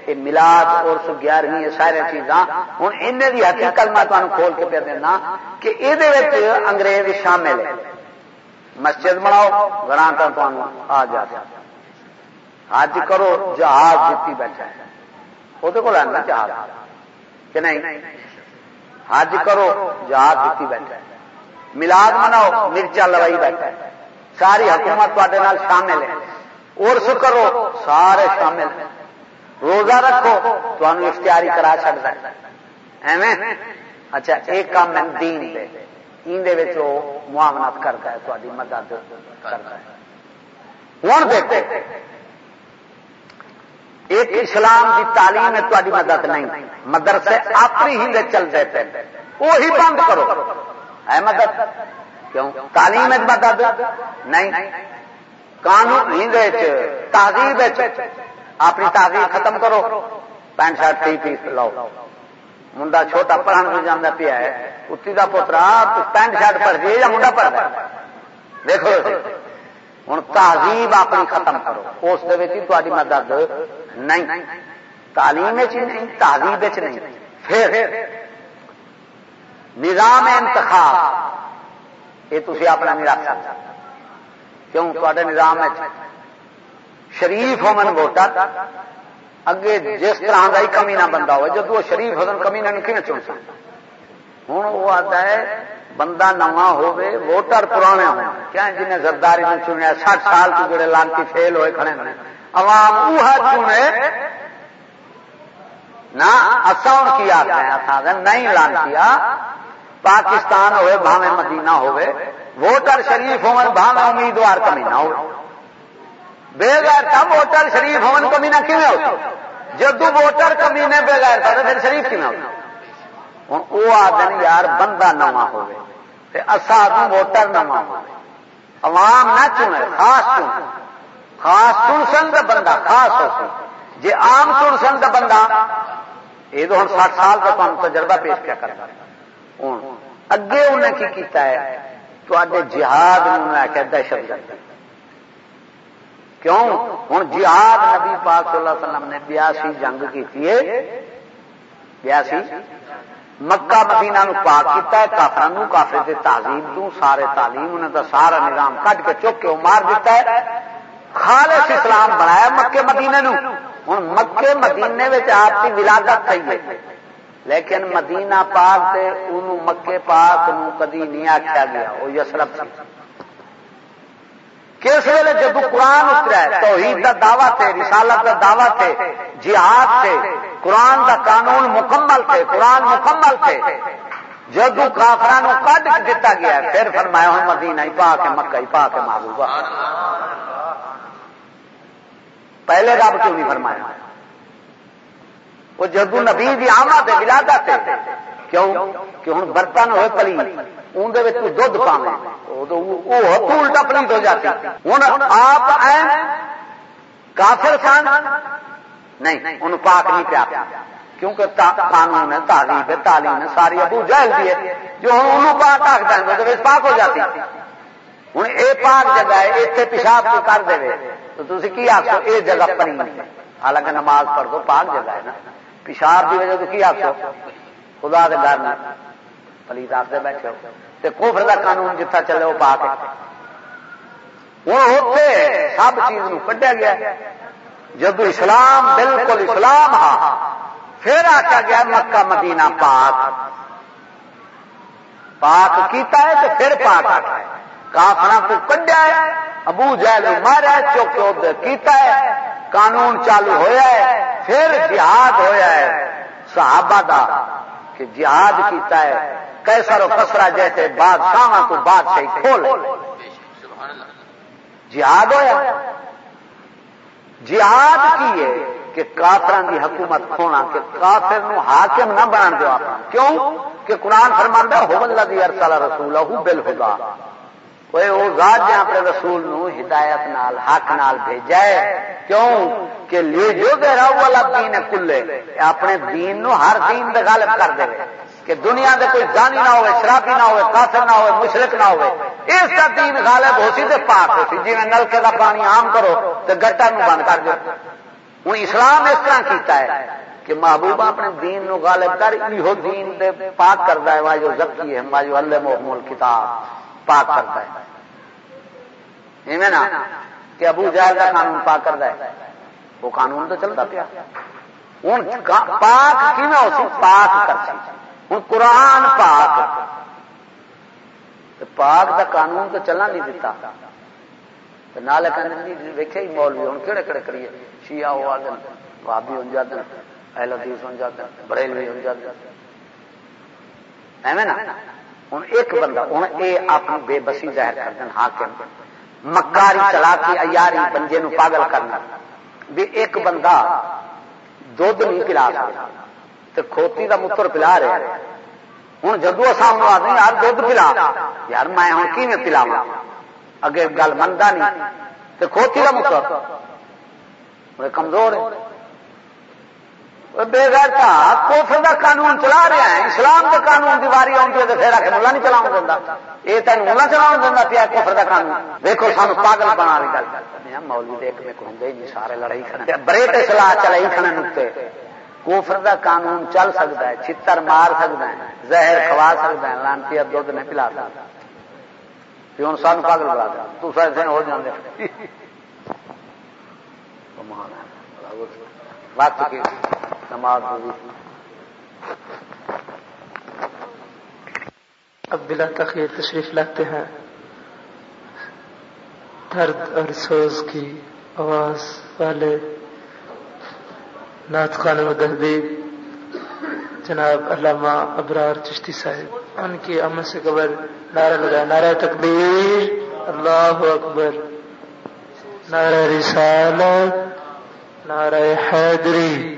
یہ ملاد اور سو گیارہویں سارے چیزاں۔ ہوں ان کی حقیقت میں تمہیں کھول کے پہ دینا کہ یہ انگریز شامل ہے۔ مسجد بناؤ گرانٹ آ جا۔ حج کرو، جہاز جیتی بیٹھا ہے۔ وہ کو جہاز؟ کہ نہیں؟ حج کرو، جہاز جیتی بیٹھا ہے۔ ملاد مناؤ، مرچا لوائی بیٹھا ہے۔ ساری حکومت تے شامل ہے۔ ارس کرو، سارے شامل ہیں۔ روزہ رکھو تو اختیاری کرا چڑتا ہے۔ ایویں؟ اچھا ایک کام میں دین دے۔ اندر معاملات کرتا ہے تاری مدد کرتا ہے۔ ہوں دیکھتے ایک اسلام کی تعلیم میں تاری مدد نہیں۔ مدرسے اپنی ہی چلتے تھے وہی بند کرو۔ ہے مدد؟ کیوں؟ تعلیم مدد؟ نہیں۔ قانون ہند تہذیب اپنی تہذیب ختم کرو۔ پینٹ شرٹ، ٹی پیس لو منڈا چھوٹا پڑھن بھی جانا پیا ہے۔ اتی کا پوترا پینٹ شرٹ پڑھ جی یا منڈا پڑھ۔ دیکھو۔ ہوں تہذیب اپنی ختم کرو اس مدد نہیں تعلیم نہیں تہذیب نہیں پھر نظام انتخاب یہ تھی اپنا نہیں رکھ سکتے کیوں تے نظام شریف ہومن ووٹر اگے جس طرح کا ہی کمی نہ بندہ ہو جب وہ شریف ہوگن کمی نہ کھے چن سکتا ہوں وہ آتا ہے بندہ نواں ہوے ووٹر پرانے ہو کیا جنہیں زرداری نے چنیا؟ سٹھ سال کے جڑے لانتی فیل ہوئے کھڑے ہیں۔ عوام وہ چنے۔ نہ اصل کی آتا ہے نہیں لانتیا۔ پاکستان ہوئے بھاوے مدینہ ہوئے ووٹر شریف ہون بھاوے امیدوار کمینہ ہو بےغیر تھا ووٹر شریف ہون، کمینہ کیوں ہوتا جدو ووٹر کمینے بےغیر تھا، تو پھر شریف کیوں ہوتا ہوں وہ آدمی یار، بندہ نواں ہوئے اصا ووٹر نواں ہو عوام نہ چنے، خاص چن خاص چن سن کا بندہ خاص ہو سی جی آم چن سن کا بندہ یہ تو ہوں سات سال کا تمہیں تجربہ پیش کیا کرتا ہوں اگے انہیں کی کیتا ہے؟ تے جہاد میں آخیا دہشت گرد۔ کیوں؟ ہوں جہاد نبی پاک صلی اللہ علیہ وسلم نے بیاسی جنگ کی بیاسی؟ مکہ مدینہ نو پاک کیتا ہے کافر کافر کے تعلیم تو سارے تعلیم انہاں دا سارا نظام کٹ کے چک کے مار دیتا ہے۔ خالص اسلام بنایا مکے مدینے نو۔ ہن مکے مدینے آپ کی ولادت تھی ہے۔ لیکن مدینہ پاک تے اونوں مکے پاک نو کدی نہیں آخیا گیا وہ یسرف سی۔ کس ویلے جب قرآن اترا ہے؟ توحید کا دعوی تھے رسالت کا دعوی تھے جہاد تھے قرآن کا قانون مکمل تھے قرآن مکمل تھے جدو کافران کٹ دیتا گیا، پھر فرمایا ہوں، مدینہ ہی پا کے مکہ ہی پا کے محبوبہ پہلے رب کیوں نہیں فرمایا؟ وہ جدو نبی دی آمد ہے، ولادت ہے۔ کیوں؟ کہ ہوں برتن ہوئے پلی اندر دھد پاوے الٹا پلیت ہو جاتی۔ ہوں آپ کافر سن؟ نہیں ان پاک نہیں پیا کیونکہ قانون ہے، تعلیم ہے تعلیم ہے، ساری ابو جہل بھی ہے۔ جو ہوں انہوں پاک آخر ہے پاک ہو جاتی۔ ہوں یہ پاک جگہ ہے اتنے پیشاب کو کر دے تو تھی کی آخو یہ جگہ پری حالانکہ نماز پڑھ دو، پاک جگہ ہے نا۔ پیشاب کی وجہ تو کی آخو خدا کے ڈر پلیت آخر بیٹھے ہو۔ کوفر کا قانون جتنا چلے وہ پاک ہوں ہوتے سب چیز کڈیا گیا۔ جب اسلام بالکل اسلام ہا، پھر آخیا گیا مکہ مدینہ پاک۔ پاک کیتا ہے تو پھر پاک آتا ہے کافر کو کڈیا ہے، ابو جہل مارا چوک کیتا ہے۔ قانون چالو ہویا ہے، پھر جہاد ہویا ہے۔ صحابہ دا کہ جہاد کیتا ہے۔ کیسر و کسرا جیسے بادشاہ کو بادشاہ کھول جہاد ہوا جہاد کی ہے کہ کافران کی حکومت کھونا، کہ کافر نو حاکم نہ بنا دو آپ کیوں؟ کہ قرآن فرماندہ ہو اللہ دی ارسال رسول بل ہوگا وہ ذات جہاں اپنے رسول نو ہدایت نال، حق نال بھیجا ہے۔ کیوں؟ کہ لے جو دے رہا والا دین کلے، اپنے دین نو ہر دین دے غالب کر دے۔ کہ دنیا دے کوئی جانی نہ ہوئے، شرابی نہ ہوئے، کافر نہ ہوئے مشرق نہ ہوئے۔ اس کا دین غالب ہو سی تے پاک ہو سی جی میں نلکے کا پانی عام کرو تو گٹا نو بند کر دو ہوں اسلام اس طرح کیتا ہے کہ محبوبہ اپنے دین نو غالب کر ہو دین دے پاک کرتا ہے، واجو زکی ہے، واجو اللہ محمول کتاب، پاک کرتا ہے۔ نا کہ ابو جہل کا قانون پاک کرتا ہے۔ وہ قانون تو چلتا پیا۔ ہوں پاک کی ہو سی؟ پاک کر سی ہوں قرآن پاک پاک دا قانون تو چلنا نہیں دیتا نال ویکے ہی مولوی، ہوں کہڑے کہڑے کریے شیعہ ہو آ دن بھابی ہو جاتے اہل حدیث ہو جاتے بریلوی ہو جاتے ایویں نا؟ ہوں ایک بندہ، ہوں یہ اپنی بے بسی ظاہر کر دین حاکم ہاں مکاری چلا کے ایاری بنجے نو پاگل کرنا۔ بھی ایک بندہ دھد نہیں پلا سکتا تو کھوتی کا متر پلا رہے ہوں جدو سامنے آدمی یار دھد پلا۔ یار میں ہوں کی میں پلاوا اگے گل منتا نہیں۔ تو کھوتی کا متر کمزور ہے بے گھر کوفر کا قانون چلا رہا ہے، اسلام کا قانون دیواری آتی ہے تو پھر آ کے ملا نہیں چلا دینا یہ تین ملا چلا دینا پیا کوفر کا قانون۔ دیکھو سان پاگل بنا رہی گل۔ مولوی دیکھ میں ہوں نہیں، سارے لڑائی کھڑے بریٹ سلاح چلائی کھڑے نکتے کوفر کا قانون چل سکتا ہے چتر مار سکتا ہے، زہر کھوا سکتا ہے، لانتی اب دھد نہیں پلا سکتا۔ ہوں سان پاگل بنا دیا۔ تو ایسے ہو جانے وقت کی نماز اب بلا تخیر تشریف لاتے ہیں۔ درد اور سوز کی آواز والے نعت خان و جناب علامہ ابرار چشتی صاحب، ان کی امن سے قبر نعرہ لگایا نعرہ تکبیر، اللہ اکبر. نعرہ رسالت، نعرہ حیدری.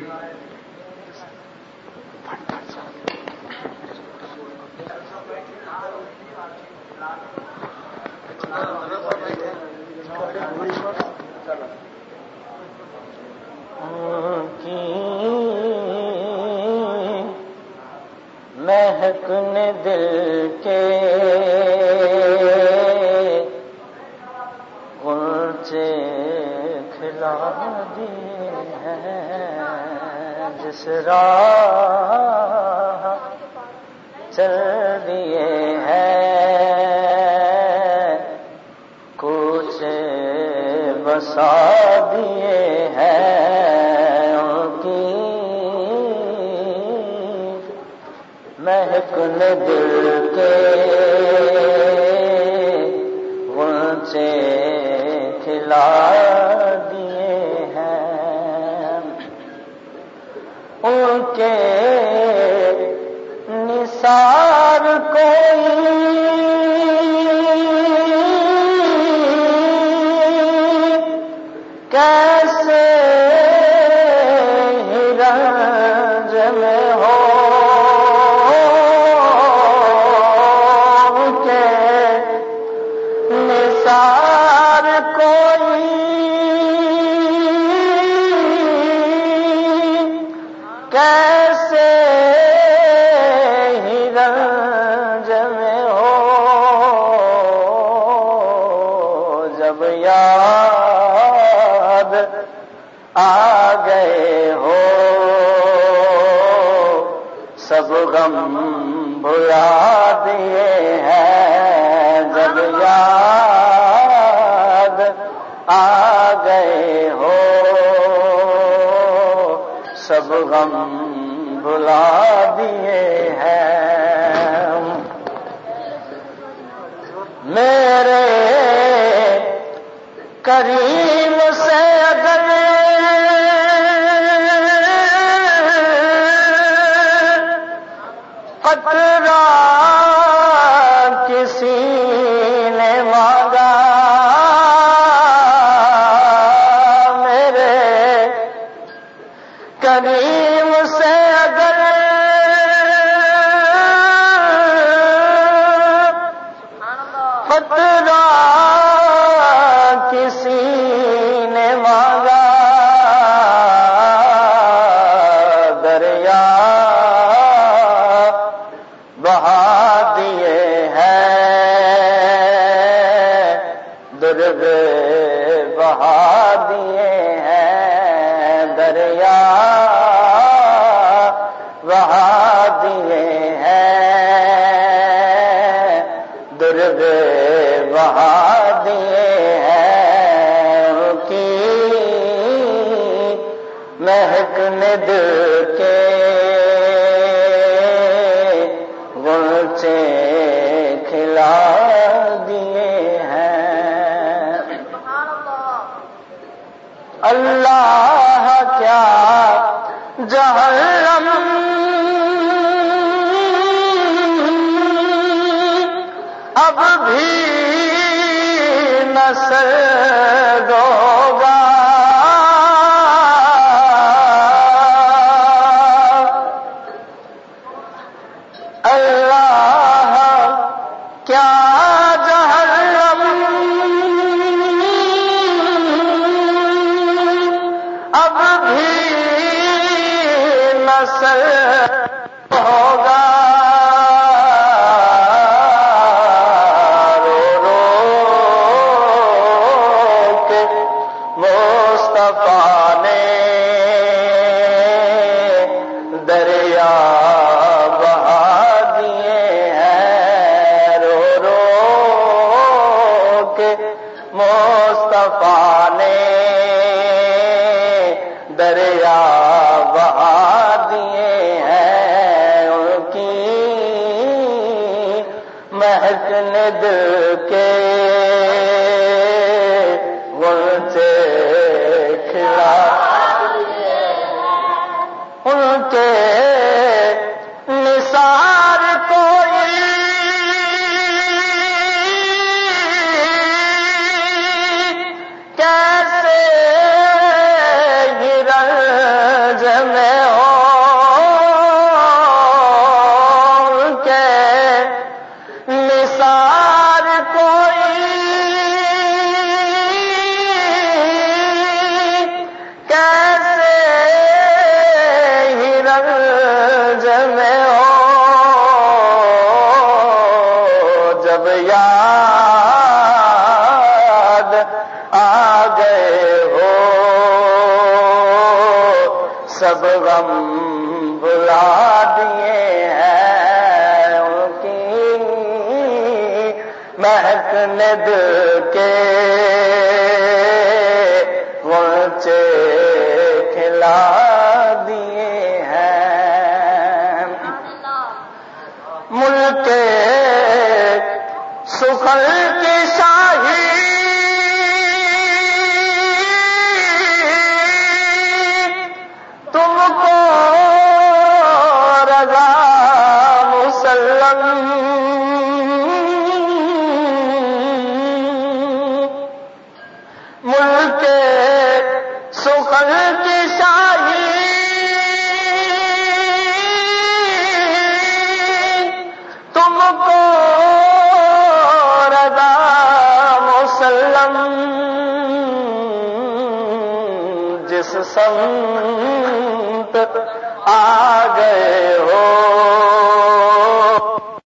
نسل